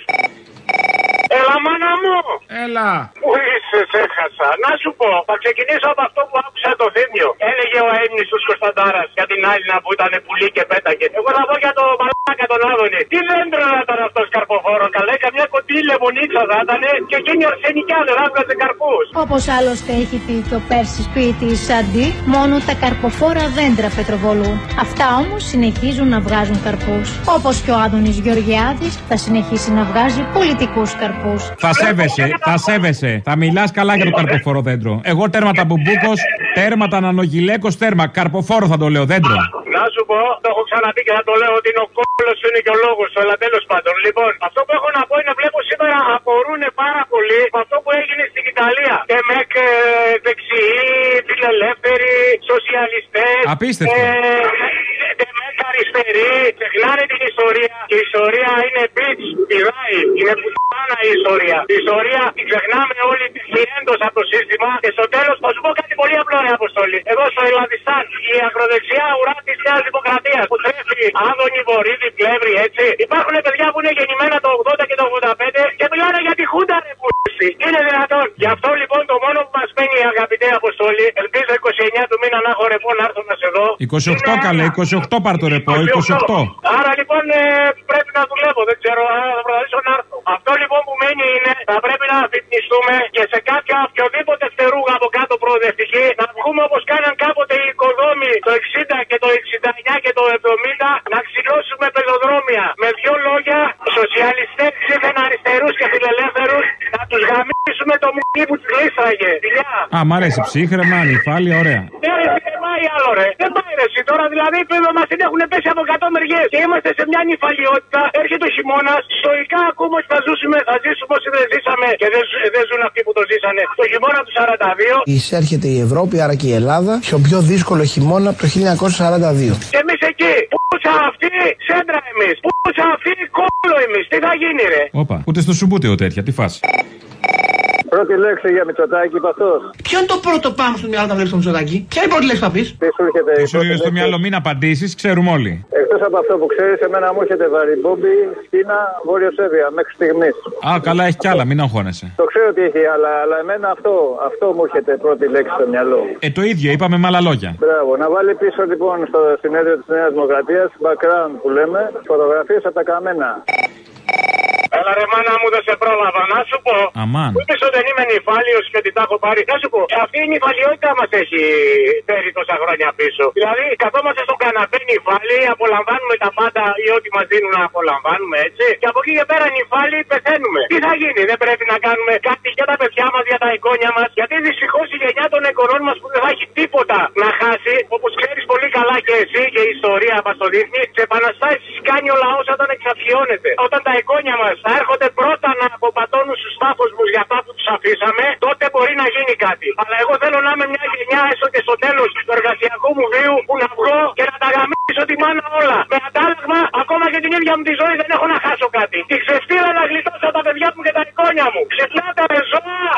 Έλα, μάνα μου! Έλα! Πού είσαι; σε έχασα. Να σου πω, θα ξεκινήσω από αυτό που άκουσα το θύμιο. Έλεγε ο Έμνη του Κωνσταντάρας για την άλλη να που ήταν πουλί και πέταγε. Εγώ θα πω για το μαλάκα τον Άδωνη. Τι δέντρο να ήταν αυτός καρποφόρος, καλά. Καμιά κοντή λεμονίτσα θα ήταν και εκείνη αρσενικιά δεν θα βγάζει καρπούς. Όπως άλλωστε έχει πει και ο Πέρση ποιητή Σαντί, μόνο τα καρποφόρα δέντρα πετροβολούν. Αυτά όμως συνεχίζουν να βγάζουν καρπούς. Όπως και ο Άδωνης Γεωργιάδης θα συνεχίσει να βγάζει πολιτικούς καρπούς. Θα σέβεσαι, θα σέβεσαι. Θα μιλάς καλά για το καρποφόρο δέντρο. Εγώ τέρμα τα μπουμπούκος, τέρμα τα νανογυλαίκο, τέρμα. Καρποφόρο θα το λέω δέντρο. Να σου πω, το έχω ξαναπεί και θα το λέω ότι είναι ο κόλλος σου είναι και ο λόγος σου, αλλά τέλος πάντων. Λοιπόν, αυτό που έχω να πω είναι βλέπω σήμερα απορούν πάρα πολύ με αυτό που έγινε στην Ιταλία. Και με δεξιοί, φιλελεύθεροι, σοσιαλιστές. Απίστευτο. αριστεροί, ξεχνάνε την ιστορία. Και η ιστορία είναι bitch, πηδάει. Είναι πουτάνα η ιστορία. Η ιστορία την ξεχνάμε όλοι τυχιέντο από το σύστημα. Και στο τέλος θα σου πω κάτι πολύ απλό, ρε Αποστολή. Εδώ στο Ελλαδιστάν, η ακροδεξιά ουρά της Νέας Δημοκρατίας που τρέφει Άδωνη, Βορύδη, Πλεύρη, έτσι. Υπάρχουν παιδιά που είναι γεννημένα το 80 και το 85 και μιλάνε για τη Χούντα, ρε πούστη. Είναι δυνατόν. Γι' αυτό λοιπόν το μόνο που μας μένει, αγαπητέ Αποστολή, ελπίζω 29 του μήνα να έχω ρεπό να έρθω να σε δω. 28 καλέ, 28 πάρ το ρεπό, 28. Άρα λοιπόν ε, πρέπει να δουλεύω, δεν ξέρω, άρα θα προσπαθήσω να έρθω. Αυτό λοιπόν που μένει είναι θα πρέπει να αφυπνιστούμε και σε κάποια οποιοδήποτε φτερούγα από κάτω προοδευτική να βγούμε όπως κάναν κάποτε οι οικοδόμοι το 60 και το 69 και το 70 να ξυλώσουμε πεζοδρόμια. Με δύο λόγια, σοσιαλιστές ξύφεν αριστερούς και φιλελεύθερους να τους γαμίσουμε το μουνί που τους γλίστραγε. Φιλιά. Α, μ' αρέσει ψύχρεμα, νυφάλια, ωραία. Ναι, ρε, δεν πάει άλλο, ρε. Δεν πάει ρε. εσύ. Τώρα δηλαδή πέρα μας την έχουν πέσει από 100 μεριές. Και είμαστε σε μια νυφαλιότητα. Έρχεται ο χειμώνας. Στοικά ακούμε ότι θα ζήσουμε, θα ζήσουμε όσοι δεν ζήσαμε και δεν, ζου- δεν ζουν αυτοί που το ζήσανε. Το χειμώνα του 42. Εισέρχεται η Ευρώπη, άρα και η Ελλάδα, στο πιο δύσκολο χειμώνα από το 1942. Και εμείς εκεί. Πούσα αυτή, σέντρα εμείς. Πούσα αυτή, κόλλο εμείς. Τι θα γίνει, ρε; Όπα, ούτε στο σουμπούτιο τέτοια, τι φάση. Πρώτη λέξη για Μητσοτάκη, παστό. Ποιο είναι το πρώτο πάνω στο μυαλό όταν βλέπεις το Μητσοτάκη, Ποια είναι η πρώτη λέξη που θα πεις; Τι σου έρχεται Τι σου έρχεται στο μυαλό, μην απαντήσεις, ξέρουμε όλοι. Εκτός από αυτό που ξέρεις, εμένα μου έρχεται βαριμπόμπι, Κίνα, Βόρειο Σέβια μέχρι στιγμής. Α, καλά, έχει κι άλλα, μην αγχώνεσαι. Το ξέρω ότι έχει, αλλά, αλλά εμένα αυτό, αυτό μου έρχεται πρώτη λέξη στο μυαλό. Ε, το ίδιο, είπαμε με άλλα λόγια. Μπράβο. Να βάλει πίσω λοιπόν στο συνέδριο της Νέας Δημοκρατίας, background που λέμε, φωτογραφίες από τα καμένα. Έλα ρε μάνα μου δεν σε πρόλαβα. Να σου πω Αμάν. Που είπες ότι δεν είμαι νυφάλιος και ότι τα έχω πάρει. Να σου πω αυτή η νυφαλιότητα μας έχει φέρει τόσα χρόνια πίσω. Δηλαδή καθόμαστε στον καναπέ νυφάλοι Απολαμβάνουμε τα πάντα ή ό,τι μας δίνουν να απολαμβάνουμε έτσι. Και από εκεί και πέρα νυφάλοι πεθαίνουμε. Τι θα γίνει δεν πρέπει να κάνουμε κάτι για τα παιδιά μας για τα εικόνια μας. Γιατί δυστυχώς η γενιά των εικονών μας που δεν θα έχει τίποτα να χάσει Όπως ξέρεις πολύ καλά και εσύ και η ιστορία μας το δείχνει Σε επαναστάσεις κάνει ο λαός όταν εξαφιώνεται. Όταν τα εικόνια μας θα έρχονται πρώτα να αποπατώνουν στους τάφους μου για αυτά που τους αφήσαμε. Τότε μπορεί να γίνει κάτι. Αλλά εγώ θέλω να είμαι μια γενιά έστω και στο τέλος του εργασιακού μου βίου Που να βγω και να τα γαμίσω τη μάνα όλα. Με αντάλλαγμα ακόμα και την ίδια μου τη ζωή δεν έχω να χάσω κάτι. Τη ξεφτύλα να γλιτώσω τα παιδιά μου και τα εικόνια μου. Ξυπνάτε με ζώα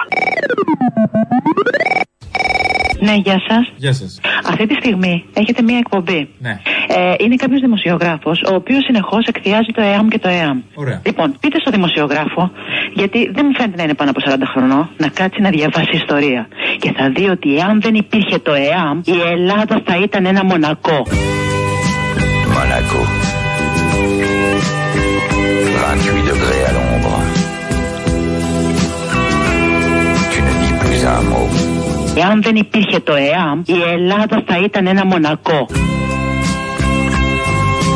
Ναι, γεια σας. Γεια σας. Αυτή τη στιγμή έχετε μία εκπομπή. Ναι. Ε, είναι κάποιος δημοσιογράφος, ο οποίος συνεχώς εκθιάζει το ΕΑΜ και το ΕΑΜ. Ωραία. Λοιπόν, πείτε στο δημοσιογράφο, γιατί δεν μου φαίνεται να είναι πάνω από 40 χρονών, να κάτσει να διαβάσει ιστορία. Και θα δει ότι εάν δεν υπήρχε το ΕΑΜ, η Ελλάδα θα ήταν ένα μονακό. Monaco. 28 degrés à l'ombre. Εάν δεν υπήρχε το ΕΑΜ, η Ελλάδα θα ήταν ένα μονακό.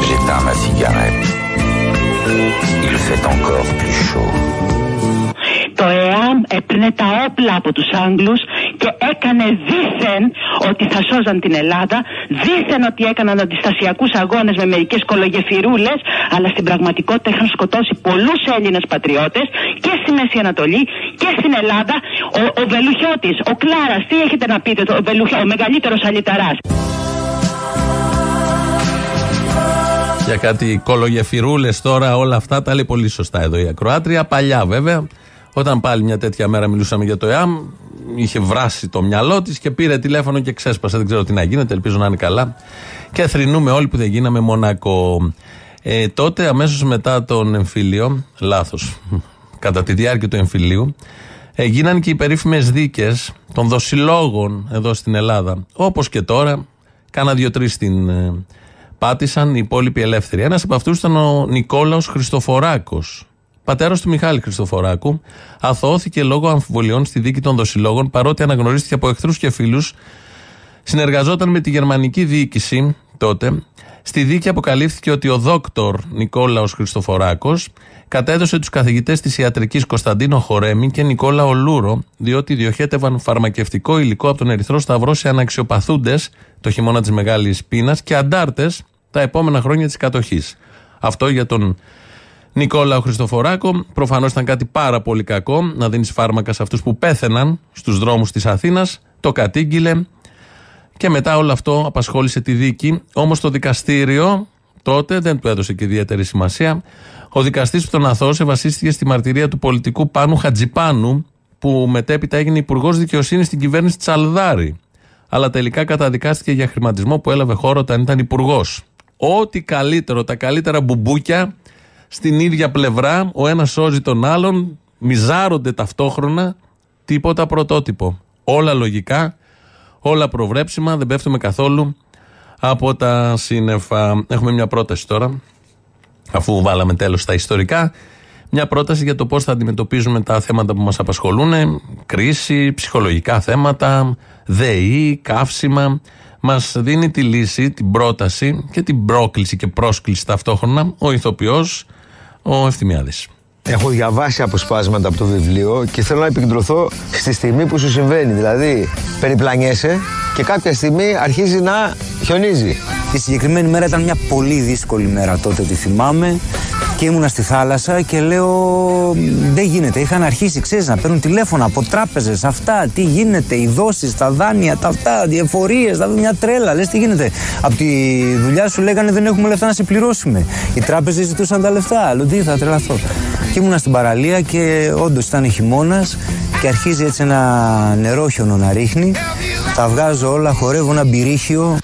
J'éteins ma cigarette. Il fait encore plus chaud. Το ΕΑΜ έπαιρνε τα όπλα από τους Άγγλους και έκανε δήθεν ότι θα σώζαν την Ελλάδα, δήθεν ότι έκαναν αντιστασιακούς αγώνες με μερικές κολογεφυρούλες, αλλά στην πραγματικότητα είχαν σκοτώσει πολλούς Έλληνες πατριώτες και στη Μέση Ανατολή και στην Ελλάδα. Ο, ο Βελουχιώτης, ο Κλάρας, τι έχετε να πείτε, το- ο, Βελουχιώ, ο μεγαλύτερος αλυταράς; Για κάτι κολογεφυρούλες τώρα, όλα αυτά τα λέει πολύ σωστά εδώ η Ακροάτρια. Παλιά βέβαια, όταν πάλι μια τέτοια μέρα μιλούσαμε για το ΕΑΜ, είχε βράσει το μυαλό της και πήρε τηλέφωνο και ξέσπασε. Δεν ξέρω τι να γίνεται, ελπίζω να είναι καλά. Και θρυνούμε όλοι που δεν γίναμε Μονακό. Ε, τότε, αμέσως μετά τον εμφύλιο, λάθος, κατά τη διάρκεια του εμφυλίου, Έγιναν και οι περίφημες δίκες των δοσιλόγων εδώ στην Ελλάδα. Όπως και τώρα, κάνα δύο-τρει την ε, πάτησαν οι υπόλοιποι ελεύθεροι. Ένας από αυτούς ήταν ο Νικόλαος Χριστοφοράκος, πατέρας του Μιχάλη Χριστοφοράκου. Αθωώθηκε λόγω αμφιβολιών στη δίκη των δοσιλόγων, παρότι αναγνωρίστηκε από εχθρούς και φίλους. Συνεργαζόταν με τη γερμανική διοίκηση τότε. Στη δίκη αποκαλύφθηκε ότι ο δόκτωρ Νικόλαος Χριστοφοράκος κατέδωσε τους καθηγητές της ιατρικής Κωνσταντίνο Χορέμη και Νικόλαο Λούρο, διότι διοχέτευαν φαρμακευτικό υλικό από τον Ερυθρό Σταυρό σε αναξιοπαθούντες το χειμώνα της Μεγάλης Πείνας και αντάρτες τα επόμενα χρόνια της κατοχής. Αυτό για τον Νικόλαο Χριστοφοράκο. Προφανώς ήταν κάτι πάρα πολύ κακό να δίνεις φάρμακα σε αυτούς που πέθαιναν στους δρόμους της Αθήνας. Το κατήγγειλε και μετά όλο αυτό απασχόλησε τη δίκη. Όμως το δικαστήριο τότε δεν του έδωσε και ιδιαίτερη σημασία. Ο δικαστής που τον αθώωσε βασίστηκε στη μαρτυρία του πολιτικού Πάνου Χατζιπάνου, που μετέπειτα έγινε υπουργός δικαιοσύνης στην κυβέρνηση Τσαλδάρη. Αλλά τελικά καταδικάστηκε για χρηματισμό που έλαβε χώρο όταν ήταν υπουργός. Ό,τι καλύτερο, τα καλύτερα μπουμπούκια στην ίδια πλευρά, ο ένας σώζει τον άλλον, μιζάρονται ταυτόχρονα, τίποτα πρωτότυπο. Όλα λογικά, όλα προβλέψιμα, δεν πέφτουμε καθόλου από τα σύννεφα. Έχουμε μια πρόταση τώρα, αφού βάλαμε τέλος στα ιστορικά. Μια πρόταση για το πώς θα αντιμετωπίζουμε τα θέματα που μας απασχολούν. Κρίση, ψυχολογικά θέματα, ΔΕΗ, καύσιμα. Μας δίνει τη λύση, την πρόταση και την πρόκληση και πρόσκληση ταυτόχρονα ο ηθοποιός, ο Ευθυμιάδης. Έχω διαβάσει αποσπάσματα από το βιβλίο και θέλω να επικεντρωθώ στη στιγμή που σου συμβαίνει. Δηλαδή, περιπλανιέσαι και κάποια στιγμή αρχίζει να χιονίζει. Η συγκεκριμένη μέρα ήταν μια πολύ δύσκολη μέρα τότε, τη θυμάμαι. Και ήμουνα στη θάλασσα και λέω: Δεν γίνεται. Είχαν αρχίσει, ξέρεις, να παίρνουν τηλέφωνα από τράπεζες. Αυτά, τι γίνεται, οι δόσεις, τα δάνεια, τα αυτά, οι εφορίες, τα μια τρέλα. Λες, τι γίνεται. Από τη δουλειά σου λέγανε: Δεν έχουμε λεφτά να σε πληρώσουμε. Οι τράπεζες ζητούσαν τα λεφτά. Άλλο τι, θα τρελαθώ. Και ήμουνα στην παραλία και όντως ήταν χειμώνας και αρχίζει έτσι ένα νερόχιονο να ρίχνει. Τα βγάζω όλα, χορεύω ένα μπυρίχιο.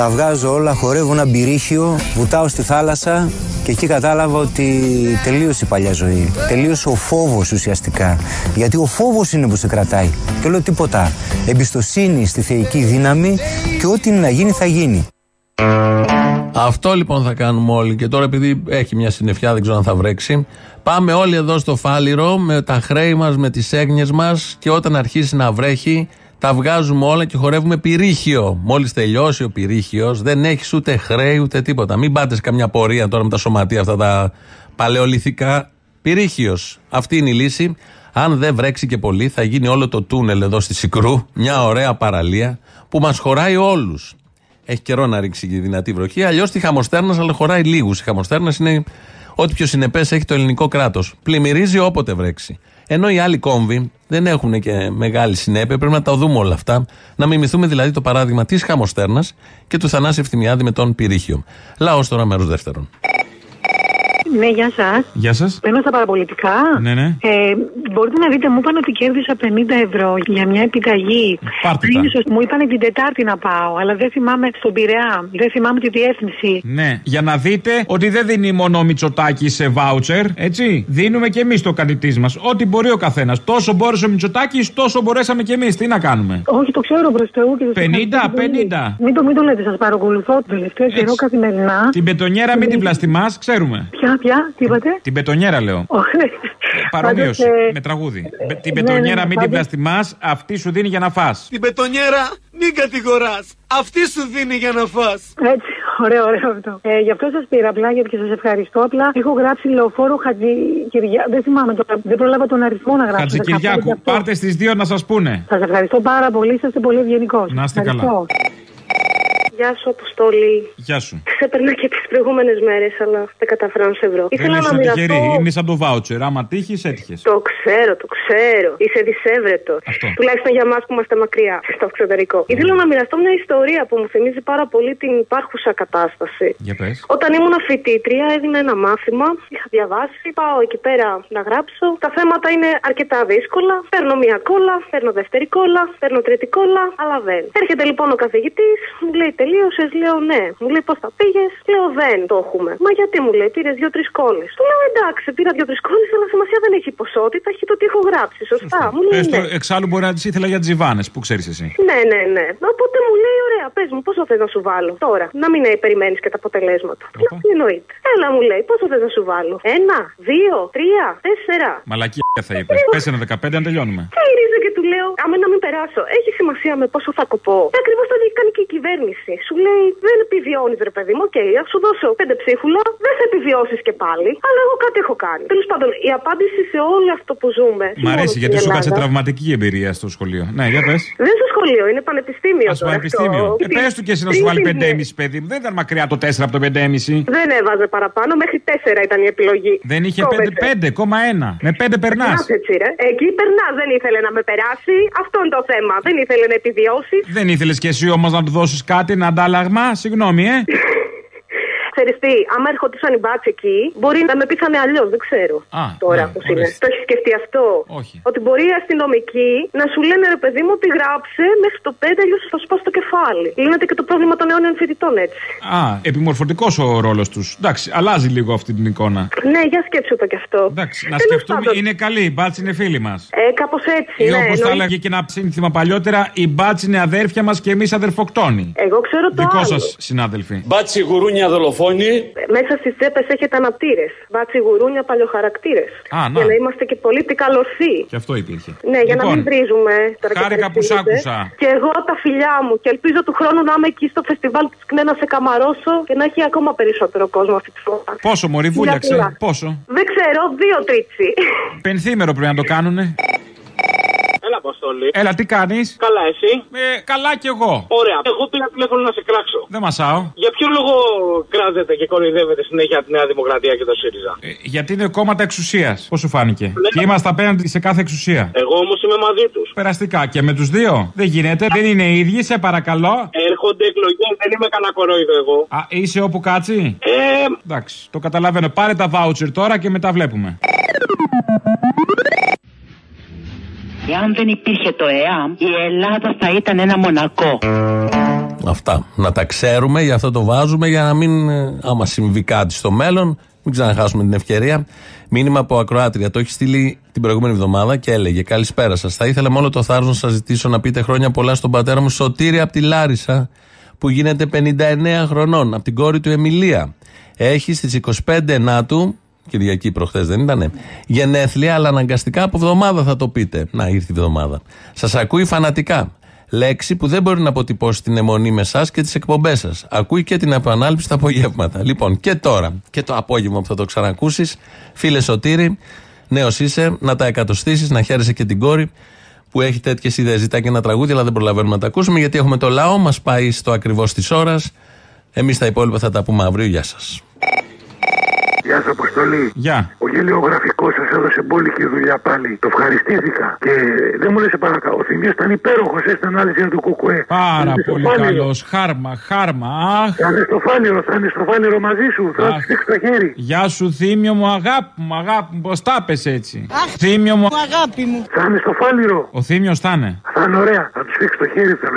Τα βγάζω όλα, χορεύω ένα μπυρίχιο, βουτάω στη θάλασσα και εκεί κατάλαβα ότι τελείωσε η παλιά ζωή. Τελείωσε ο φόβος ουσιαστικά. Γιατί ο φόβος είναι που σε κρατάει. Και λέω τίποτα. Εμπιστοσύνη στη θεϊκή δύναμη και ό,τι είναι να γίνει θα γίνει. Αυτό λοιπόν θα κάνουμε όλοι. Και τώρα, επειδή έχει μια συννεφιά, δεν ξέρω αν θα βρέξει, πάμε όλοι εδώ στο Φάληρο με τα χρέη μας, με τις έγνοιες μας και όταν αρχίσει να βρέχει, τα βγάζουμε όλα και χορεύουμε πυρίχιο. Μόλις τελειώσει ο πυρίχιο, δεν έχεις ούτε χρέη ούτε τίποτα. Μην πάτες σε καμιά πορεία τώρα με τα σωματεία αυτά τα παλαιοληθικά. Πυρίχιο. Αυτή είναι η λύση. Αν δεν βρέξει και πολύ, θα γίνει όλο το τούνελ εδώ στη Σικρού μια ωραία παραλία που μας χωράει όλους. Έχει καιρό να ρίξει και δυνατή βροχή. Αλλιώς τη χαμοστέρνας, αλλά χωράει λίγους. Η χαμοστέρνα είναι ό,τι πιο συνεπές έχει το ελληνικό κράτος. Πλημμυρίζει όποτε βρέξει. Ενώ οι άλλοι κόμβοι δεν έχουν και μεγάλη συνέπεια, πρέπει να τα δούμε όλα αυτά. Να μιμηθούμε δηλαδή το παράδειγμα της Χαμοστέρνας και του Θανάση Ευθυμιάδη με τον Πυρίχιο. Λαός τώρα μέρος δεύτερον. Ναι, γεια σας. Γεια σας. Μπαίνω στα παραπολιτικά. Ναι, ναι. Ε, μπορείτε να δείτε, μου είπαν ότι κέρδισα 50 ευρώ για μια επιταγή. Πάρτε Πριν τα. ίσως- μου είπαν την Τετάρτη να πάω, αλλά δεν θυμάμαι στον Πειραιά. Δεν θυμάμαι τη διεύθυνση. Ναι, για να δείτε ότι δεν δίνει μόνο ο Μητσοτάκη σε βάουτσερ, έτσι. Δίνουμε και εμείς το κανητή μας. Ό,τι μπορεί ο καθένας. Τόσο μπόρεσε ο Μητσοτάκης, τόσο μπορέσαμε και εμείς. Τι να κάνουμε; Όχι, το ξέρω προς Θεού και το 50, ευχαριστώ πολύ. 50. Μην το, μην το λέτε, σας παρακολουθώ το τελευταίο καιρό καθημερινά. Την πετονιέρα μην την βλαστημά, ξέρουμε. Ποια, ποια, τι είπατε; Την πετονιέρα λέω. Όχι. Παρομοίωση. Πάντως, ε, Με τραγούδι. Με- Την ναι, πετονιέρα ναι, μην την πάντως- βλαστημά, αυτή σου δίνει για να φας. Την πετονιέρα μην κατηγοράς. Αυτή σου δίνει για να φας. Έτσι, ωραίο, ωραίο αυτό. Ε, γι' αυτό σας πήρα απλά γιατί και σας ευχαριστώ. Απλά έχω γράψει λεωφόρο Χατζη Κυριά. Δεν θυμάμαι τώρα. Δεν πρόλαβα τον αριθμό να γράψω. Χατζικυριάκου, πάρτε στις δύο να σας πούνε. Σας ευχαριστώ πάρα πολύ. Είσαστε πολύ ευγενικός. Να είστε καλά. Γεια σου, Αποστόλη. Γεια σου. Σε έπαιρνα και τις προηγούμενες μέρες, αλλά δεν κατάφερα να σε βρω. Δεν Ήθελα να ήσουν μοιραστώ. τυχερή. Είναι σαν το βάουτσερ. Άμα τύχεις, έτυχες. Το ξέρω, το ξέρω. Είσαι δυσέβρετο. Τουλάχιστον για εμάς που είμαστε μακριά, στο εξωτερικό. Ήθελα να μοιραστώ μια ιστορία που μου θυμίζει πάρα πολύ την υπάρχουσα κατάσταση. Για πες. Όταν ήμουν φοιτήτρια, έδινα ένα μάθημα. Είχα διαβάσει. Πάω εκεί πέρα να γράψω. Τα θέματα είναι αρκετά δύσκολα. Παίρνω μία κόλλα, παίρνω δεύτερη κόλλα, παίρνω τρίτη κόλλα, αλλά δεν. Έρχεται λοιπόν ο καθηγητής, μου λέει τελείω. Τελείωσες, λέω ναι. Μου λέει πώς τα πήγες, λέω δεν το έχουμε. Μα γιατί μου λέει, πήρες δύο-τρεις κόλλες. Του λέω εντάξει, πήρα δύο-τρεις κόλλες, αλλά σημασία δεν έχει η ποσότητα, έχει το τι έχω γράψει. Σωστά. Μου λέει Έστω, ναι. εξάλλου μπορεί να τις ήθελα για τζιβάνες, που ξέρεις εσύ. Ναι, ναι, ναι. Οπότε μου λέει, ωραία, πες μου, πόσο θες να σου βάλω τώρα. Να μην περιμένεις και τα αποτελέσματα. Λέω, τι εννοείται. Έλα, μου λέει, πόσο θες να σου βάλω. Ένα, δύο, τρία, τέσσερα. Μαλακία θα είπες. Πες ένα 15 να τελειώνουμε. Και γυρίζω και του λέω, άμα να μην περάσω, έχει σημασία με πόσο θα κοπώ. Ακριβώς το ίδιο έχει κάνει και η κυβέρνηση. Σου λέει, δεν επιβιώνεις, ρε παιδί μου, οκ, θα σου δώσω πέντε ψίχουλα, δεν θα επιβιώσεις και πάλι, αλλά εγώ κάτι έχω κάνει. Τέλος πάντων, η απάντηση σε όλο αυτό που ζούμε. Μ' αρέσει γιατί σου κάτσε κάτσε τραυματική εμπειρία στο σχολείο. Ναι, για πες. Δεν στο σχολείο, είναι πανεπιστήμιο. Α, στο τώρα πανεπιστήμιο. αυτό. Ε, πες του και εσύ να σου βάλει Πριν- 5,5 παιδί μου. Δεν ήταν μακριά το 4 από το 5,5. Δεν έβαζε παραπάνω, μέχρι τέσσερα ήταν η επιλογή. Δεν είχε Κόβεται. 5,1. Με 5 περνάς. Περνάς έτσι, ρε. Εκεί περνάς, δεν ήθελε να με περάσει. Αυτό είναι το θέμα. Δεν ήθελε να επιβιώσει. Δεν ήθελες κι εσύ όμως να του δώσεις κάτι, ένα αντάλλαγμα; Συγγνώμη, ε. Ξέρεις τι, άμα ερχόντουσαν οι μπάτσοι εκεί, μπορεί να με πείθανε αλλιώς, δεν ξέρω. Α, τώρα ναι, πώ είναι. ορίστε. Το έχεις σκεφτεί αυτό; Όχι. Ότι μπορεί οι αστυνομικοί να σου λένε ρε παιδί μου ότι γράψε μέχρι το 5, αλλιώς θα σου πάω στο κεφάλι. Λύνεται και το πρόβλημα των αιώνιων φοιτητών έτσι. Α, επιμορφωτικός ο ρόλος τους. Εντάξει, αλλάζει λίγο αυτή την εικόνα. Ναι, για σκέψου το κι αυτό. Εντάξει, να Τέλος σκεφτούμε, πάντων. είναι καλή. Η μπάτση είναι φίλη μας. Ε, κάπως έτσι. Ή ναι, όπως τα εννοείται. έλεγε και ένα σύνθημα παλιότερα, η μπάτση είναι αδέρφια μας και εμείς αδερφοκτόνοι. Εγώ ξέρω το Δικό άλλο. σας συνάδελφοι. Μπάτσι γουρούνια δολοφόνοι. Μέσα στις τσέπες έχετε αναπτήρες. Βάτσι γουρούνια παλιοχαρακτήρε. Α, να. Για να είμαστε και πολύ ορθοί. Και αυτό υπήρχε. Ναι, για να Λοιπόν, μην βρίζουμε τώρα και χάρηκα που σ' παρεξηγείτε. άκουσα. Και εγώ τα φιλιά μου. Και ελπίζω του χρόνου να είμαι εκεί στο φεστιβάλ της Κνέ να σε καμαρώσω και να έχει ακόμα περισσότερο κόσμο αυτή τη φορά. Πόσο μωρή, Φιλιά, βούλιαξε; φιλιά. Πόσο; Δεν ξέρω, δύο τρίτσι. Πενθήμερο πρέπει να το κάνουνε. Έλα, Αποστολή. Έλα, τι κάνεις; Καλά, εσύ; Ε, καλά κι εγώ. Ωραία. Εγώ πήρα τηλέφωνο να σε κράξω. Δεν μασάω. Για ποιο λόγο κράζετε και κοροϊδεύετε συνέχεια τη Νέα Δημοκρατία και το ΣΥΡΙΖΑ; Ε, γιατί είναι κόμματα εξουσίας. Πώς σου φάνηκε; Ναι. Και είμαστε απέναντι σε κάθε εξουσία. Εγώ όμως είμαι μαζί τους. Περαστικά και με τους δύο; Δεν γίνεται. Δεν είναι οι ίδιοι, σε παρακαλώ. Έρχονται εκλογές, δεν είμαι κανένα κορόιδο εγώ. Α, είσαι όπου κάτσει; Ε, Εντάξει, το καταλαβαίνω. Πάρε τα βάουτσερ τώρα και μετά βλέπουμε. Εάν δεν υπήρχε το ΕΑΜ, η Ελλάδα θα ήταν ένα μονακό. Αυτά. Να τα ξέρουμε, γι' αυτό το βάζουμε, για να μην, ε, άμα συμβεί κάτι στο μέλλον, μην ξαναχάσουμε την ευκαιρία. Μήνυμα από ακροάτρια. Το έχει στείλει την προηγούμενη εβδομάδα και έλεγε: Καλησπέρα σας. Θα ήθελα με όλο το θάρρος να σας ζητήσω να πείτε χρόνια πολλά στον πατέρα μου Σωτήρη από τη Λάρισα, που γίνεται 59 χρονών, από την κόρη του Εμιλία. Έχει στις 25 Ενάτου, Κυριακή προχθές δεν ήτανε, γενέθλια, αλλά αναγκαστικά από εβδομάδα θα το πείτε. Να ήρθε η εβδομάδα. Σας ακούει φανατικά. Λέξη που δεν μπορεί να αποτυπώσει την αιμονή με εσά και τις εκπομπές σας. Ακούει και την επανάληψη τα απογεύματα. Λοιπόν, και τώρα, και το απόγευμα που θα το ξανακούσεις, φίλε Σωτήρη, νέος είσαι, να τα εκατοστήσεις, να χαίρεσαι και την κόρη που έχει τέτοιες ιδέες. Ζητάει και ένα τραγούδι, αλλά δεν προλαβαίνουμε να τα ακούσουμε γιατί έχουμε το λαό, μας πάει στο ακριβώς της ώρας. Εμείς τα υπόλοιπα θα τα πούμε αύριο. Γεια σας. Γεια σα, Αποστολή. Γεια. Ο γελιογραφικός σας έδωσε μπόλικη δουλειά πάλι. Το ευχαριστήθηκα. Και δεν μου λες, σε παρακαλώ. Ο Θημίο ήταν υπέροχος στην ανάλυση για το Κουκουέ. Πάρα Θα πολύ είναι στο φάληρο. καλός. Χάρμα, χάρμα. Αχ. Θα είναι στο φάληρο, θα είναι στο φάληρο μαζί σου. Θα Αχ. σου στήξει το χέρι. Γεια σου, θύμιο μου, αγάπη μου, αγάπη μου. Πώς τα πες έτσι; Θύμιο μου. αγάπη μου. Θα είναι στο φάληρο. Ο θύμιο θα είναι. Θα είναι ωραία. Θα τους στήξει το χέρι. Θα...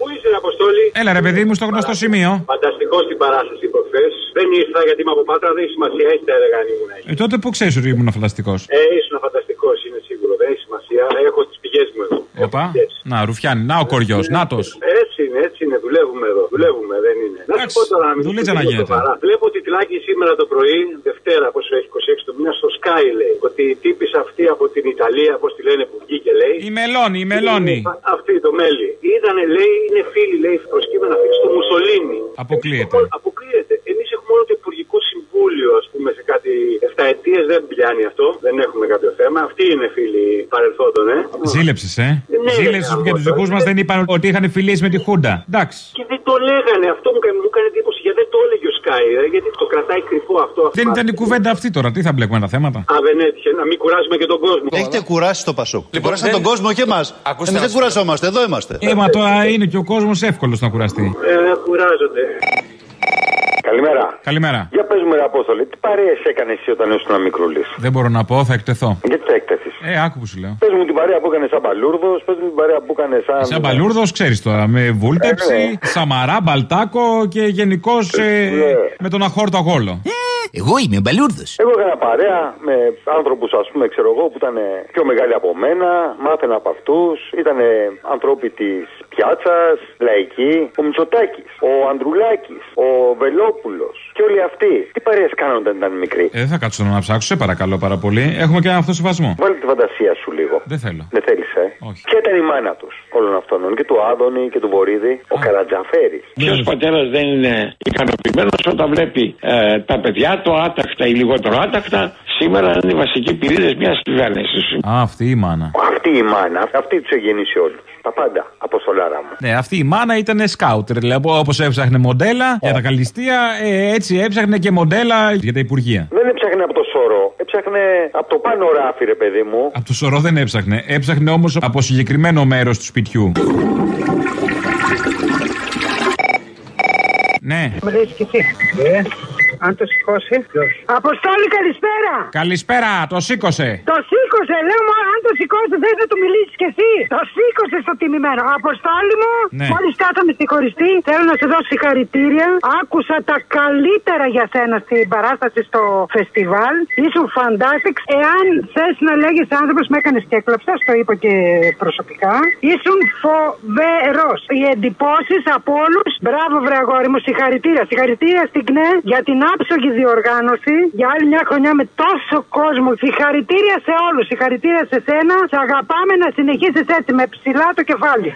Πού είσαι, Αποστόλη; Έλα ρε παιδί μου στο γνωστό σημείο. Φανταστικό στην παράσταση προχθέ. Δεν ήρθα γιατί είμαι από Πάτρα, δεν έχει σημασία. Έχετε έλεγα αν ήμουν εκεί. Ε, τότε που ξέρεις ότι ήμουν φανταστικός. Ε, ήσουν φανταστικός, είναι σίγουρο. Δεν έχει σημασία. Έχω τις πηγές μου εδώ. Όπα. Να, Ρουφιάνι, να ο κοριός, νάτος. Έτσι είναι, έτσι είναι. Δουλεύουμε εδώ. Δουλεύουμε, δεν είναι. Να σου πω τώρα να μην δουλίτσα σου να πω γίνεται. σοβαρά. Βλέπω ότι τυλάκι σήμερα το πρωί, Δευτέρα, πώς έχει 26 το μήνα, στο Sky λέει. Ότι η τύπη αυτή από την Ιταλία, πώς τη λένε που βγήκε λέει. Η μελώνη, η μελώνη. Είναι Αυτή το μέλι. Είδανε, λέει, είναι φίλοι, λέει, προσκύμενα να φύγει στο Μουσολίνι. Αποκλείεται. Αποκλείεται. Εμεί έχουμε όλο το Υπουργικό Συμβούλιο, α πούμε, σε κάτι 7 ετίε δεν πιάνει αυτό. Δεν έχουμε κάποιο θέμα. Αυτοί είναι φίλοι παρελθόντων, ε. Ζήλεψες, ε. Ναι, Ζήλεψες ναι, και τους ναι. δικούς μας δεν είπαν ότι είχαν φιλίες με τη Χούντα. Εντάξει. Και δεν το λέγανε. Αυτό μου, κα- μου έκανε εντύπωση γιατί δεν το έλεγε ο Σκάι. ε, γιατί το κρατάει κρυφό αυτό. Δεν ήταν η κουβέντα αυτή τώρα. Τι θα μπλέκουμε τα θέματα. Α, δεν έτυχε. Να μην κουράζουμε και τον κόσμο. Έχετε κουράσει το Πασόκ. Λοιπόν, Κουράσατε δεν- τον κόσμο και εμάς. Ακούστε Εμείς να δεν σου κουραζόμαστε, εδώ είμαστε. Ε, μα τώρα είναι και ο κόσμος εύκολος να κουραστεί. Ε, κουράζονται. Καλημέρα. Καλημέρα. Για πες μου, ρε Απόστολη, τι παρέες έκανες εσύ όταν ήσουν μικρούλης; Δεν μπορώ να πω, θα εκτεθώ. Γιατί θα εκτεθείς; Ε, άκου που σου λέω. Πες μου την παρέα που έκανες σαν μπαλούρδος, πες μου την παρέα που έκανες σαν. Σαν μπαλούρδος, ξέρεις τώρα, με βούλτεψη, Ε, ναι. σαμαρά, μπαλτάκο και γενικώς με τον αχόρτο αγόλο. Εγώ είμαι μπαλούρδος. Εγώ έκανα παρέα με άνθρωπους, ας πούμε, ξέρω εγώ, που ήταν πιο μεγάλοι από μένα. Μάθαινα από αυτούς. Ήταν ανθρώποι της πιάτσας, λαϊκοί. Ο Μητσοτάκης, ο Ανδρουλάκης, ο Βελόπουλος και όλοι αυτοί. Τι παρέες κάνανε όταν ήταν μικροί; Ε, δεν θα κάτσω να ψάξω, σε παρακαλώ πάρα πολύ. Έχουμε και ένα αυτό σεβασμό. Βάλε τη φαντασία σου λίγο. Δεν θέλω. Δεν θέλεις, ε; Όχι. Ποια ήταν η μάνα τους όλων αυτών, και του Άδωνη και του Βορύδη, ο Καρατζαφέρης; Ποιος πατέρας δεν είναι ικανοποιημένος όταν βλέπει ε, τα παιδιά του άτακτα ή λιγότερο άτακτα σήμερα είναι οι βασικοί πυρήνες μιας κυβέρνησης. Α, αυτή η μάνα. Αυτή η μάνα, αυτή τους έχει γεννήσει όλου. Τα πάντα, αποστολάρα μου. Ναι, αυτή η μάνα ήταν σκάουτερ. Δηλαδή, όπως έψαχνε μοντέλα για τα καλλιστεία, ε, έτσι έψαχνε και μοντέλα για τα υπουργεία. Δεν έψαχνε από το σωρό, έψαχνε από το πάνω ράφι, ρε παιδί μου. Από το σωρό δεν έψαχνε. Έψαχνε όμως από συγκεκριμένο μέρος του σπιτιού. Ναι. Με λες και εσύ. Ε, αν το σηκώσει. Αποστόλη, καλησπέρα. Καλησπέρα, το σήκωσε. Το σήκωσε, λέω μου, αν το σηκώσει, δεν θα του μιλήσεις κι εσύ. Το σήκωσε στο τιμημένο. Αποστόλη μου, Ναι. μόλις κάθαμε στη χωριστή, θέλω να σε δώσω συγχαρητήρια. Άκουσα τα καλύτερα για σένα στην παράσταση στο φεστιβάλ. Ήσουν fantastic. Εάν θες να λέγεις άνθρωπος, με έκανες και έκλαψα, το είπα και προσωπικά. Ήσουν φοβερός. Οι εντυπώσεις από όλους. Μπράβο, βρε αγόρι μου, συγχαρητήρια. Συγχαρητήρια στην ΚΝΕ για την άψογη διοργάνωση. Για άλλη μια χρονιά με τόσο κόσμο. Συγχαρητήρια σε όλους. Συγχαρητήρια σε σένα. Σε αγαπάμε να συνεχίσεις έτσι με ψηλά το κεφάλι.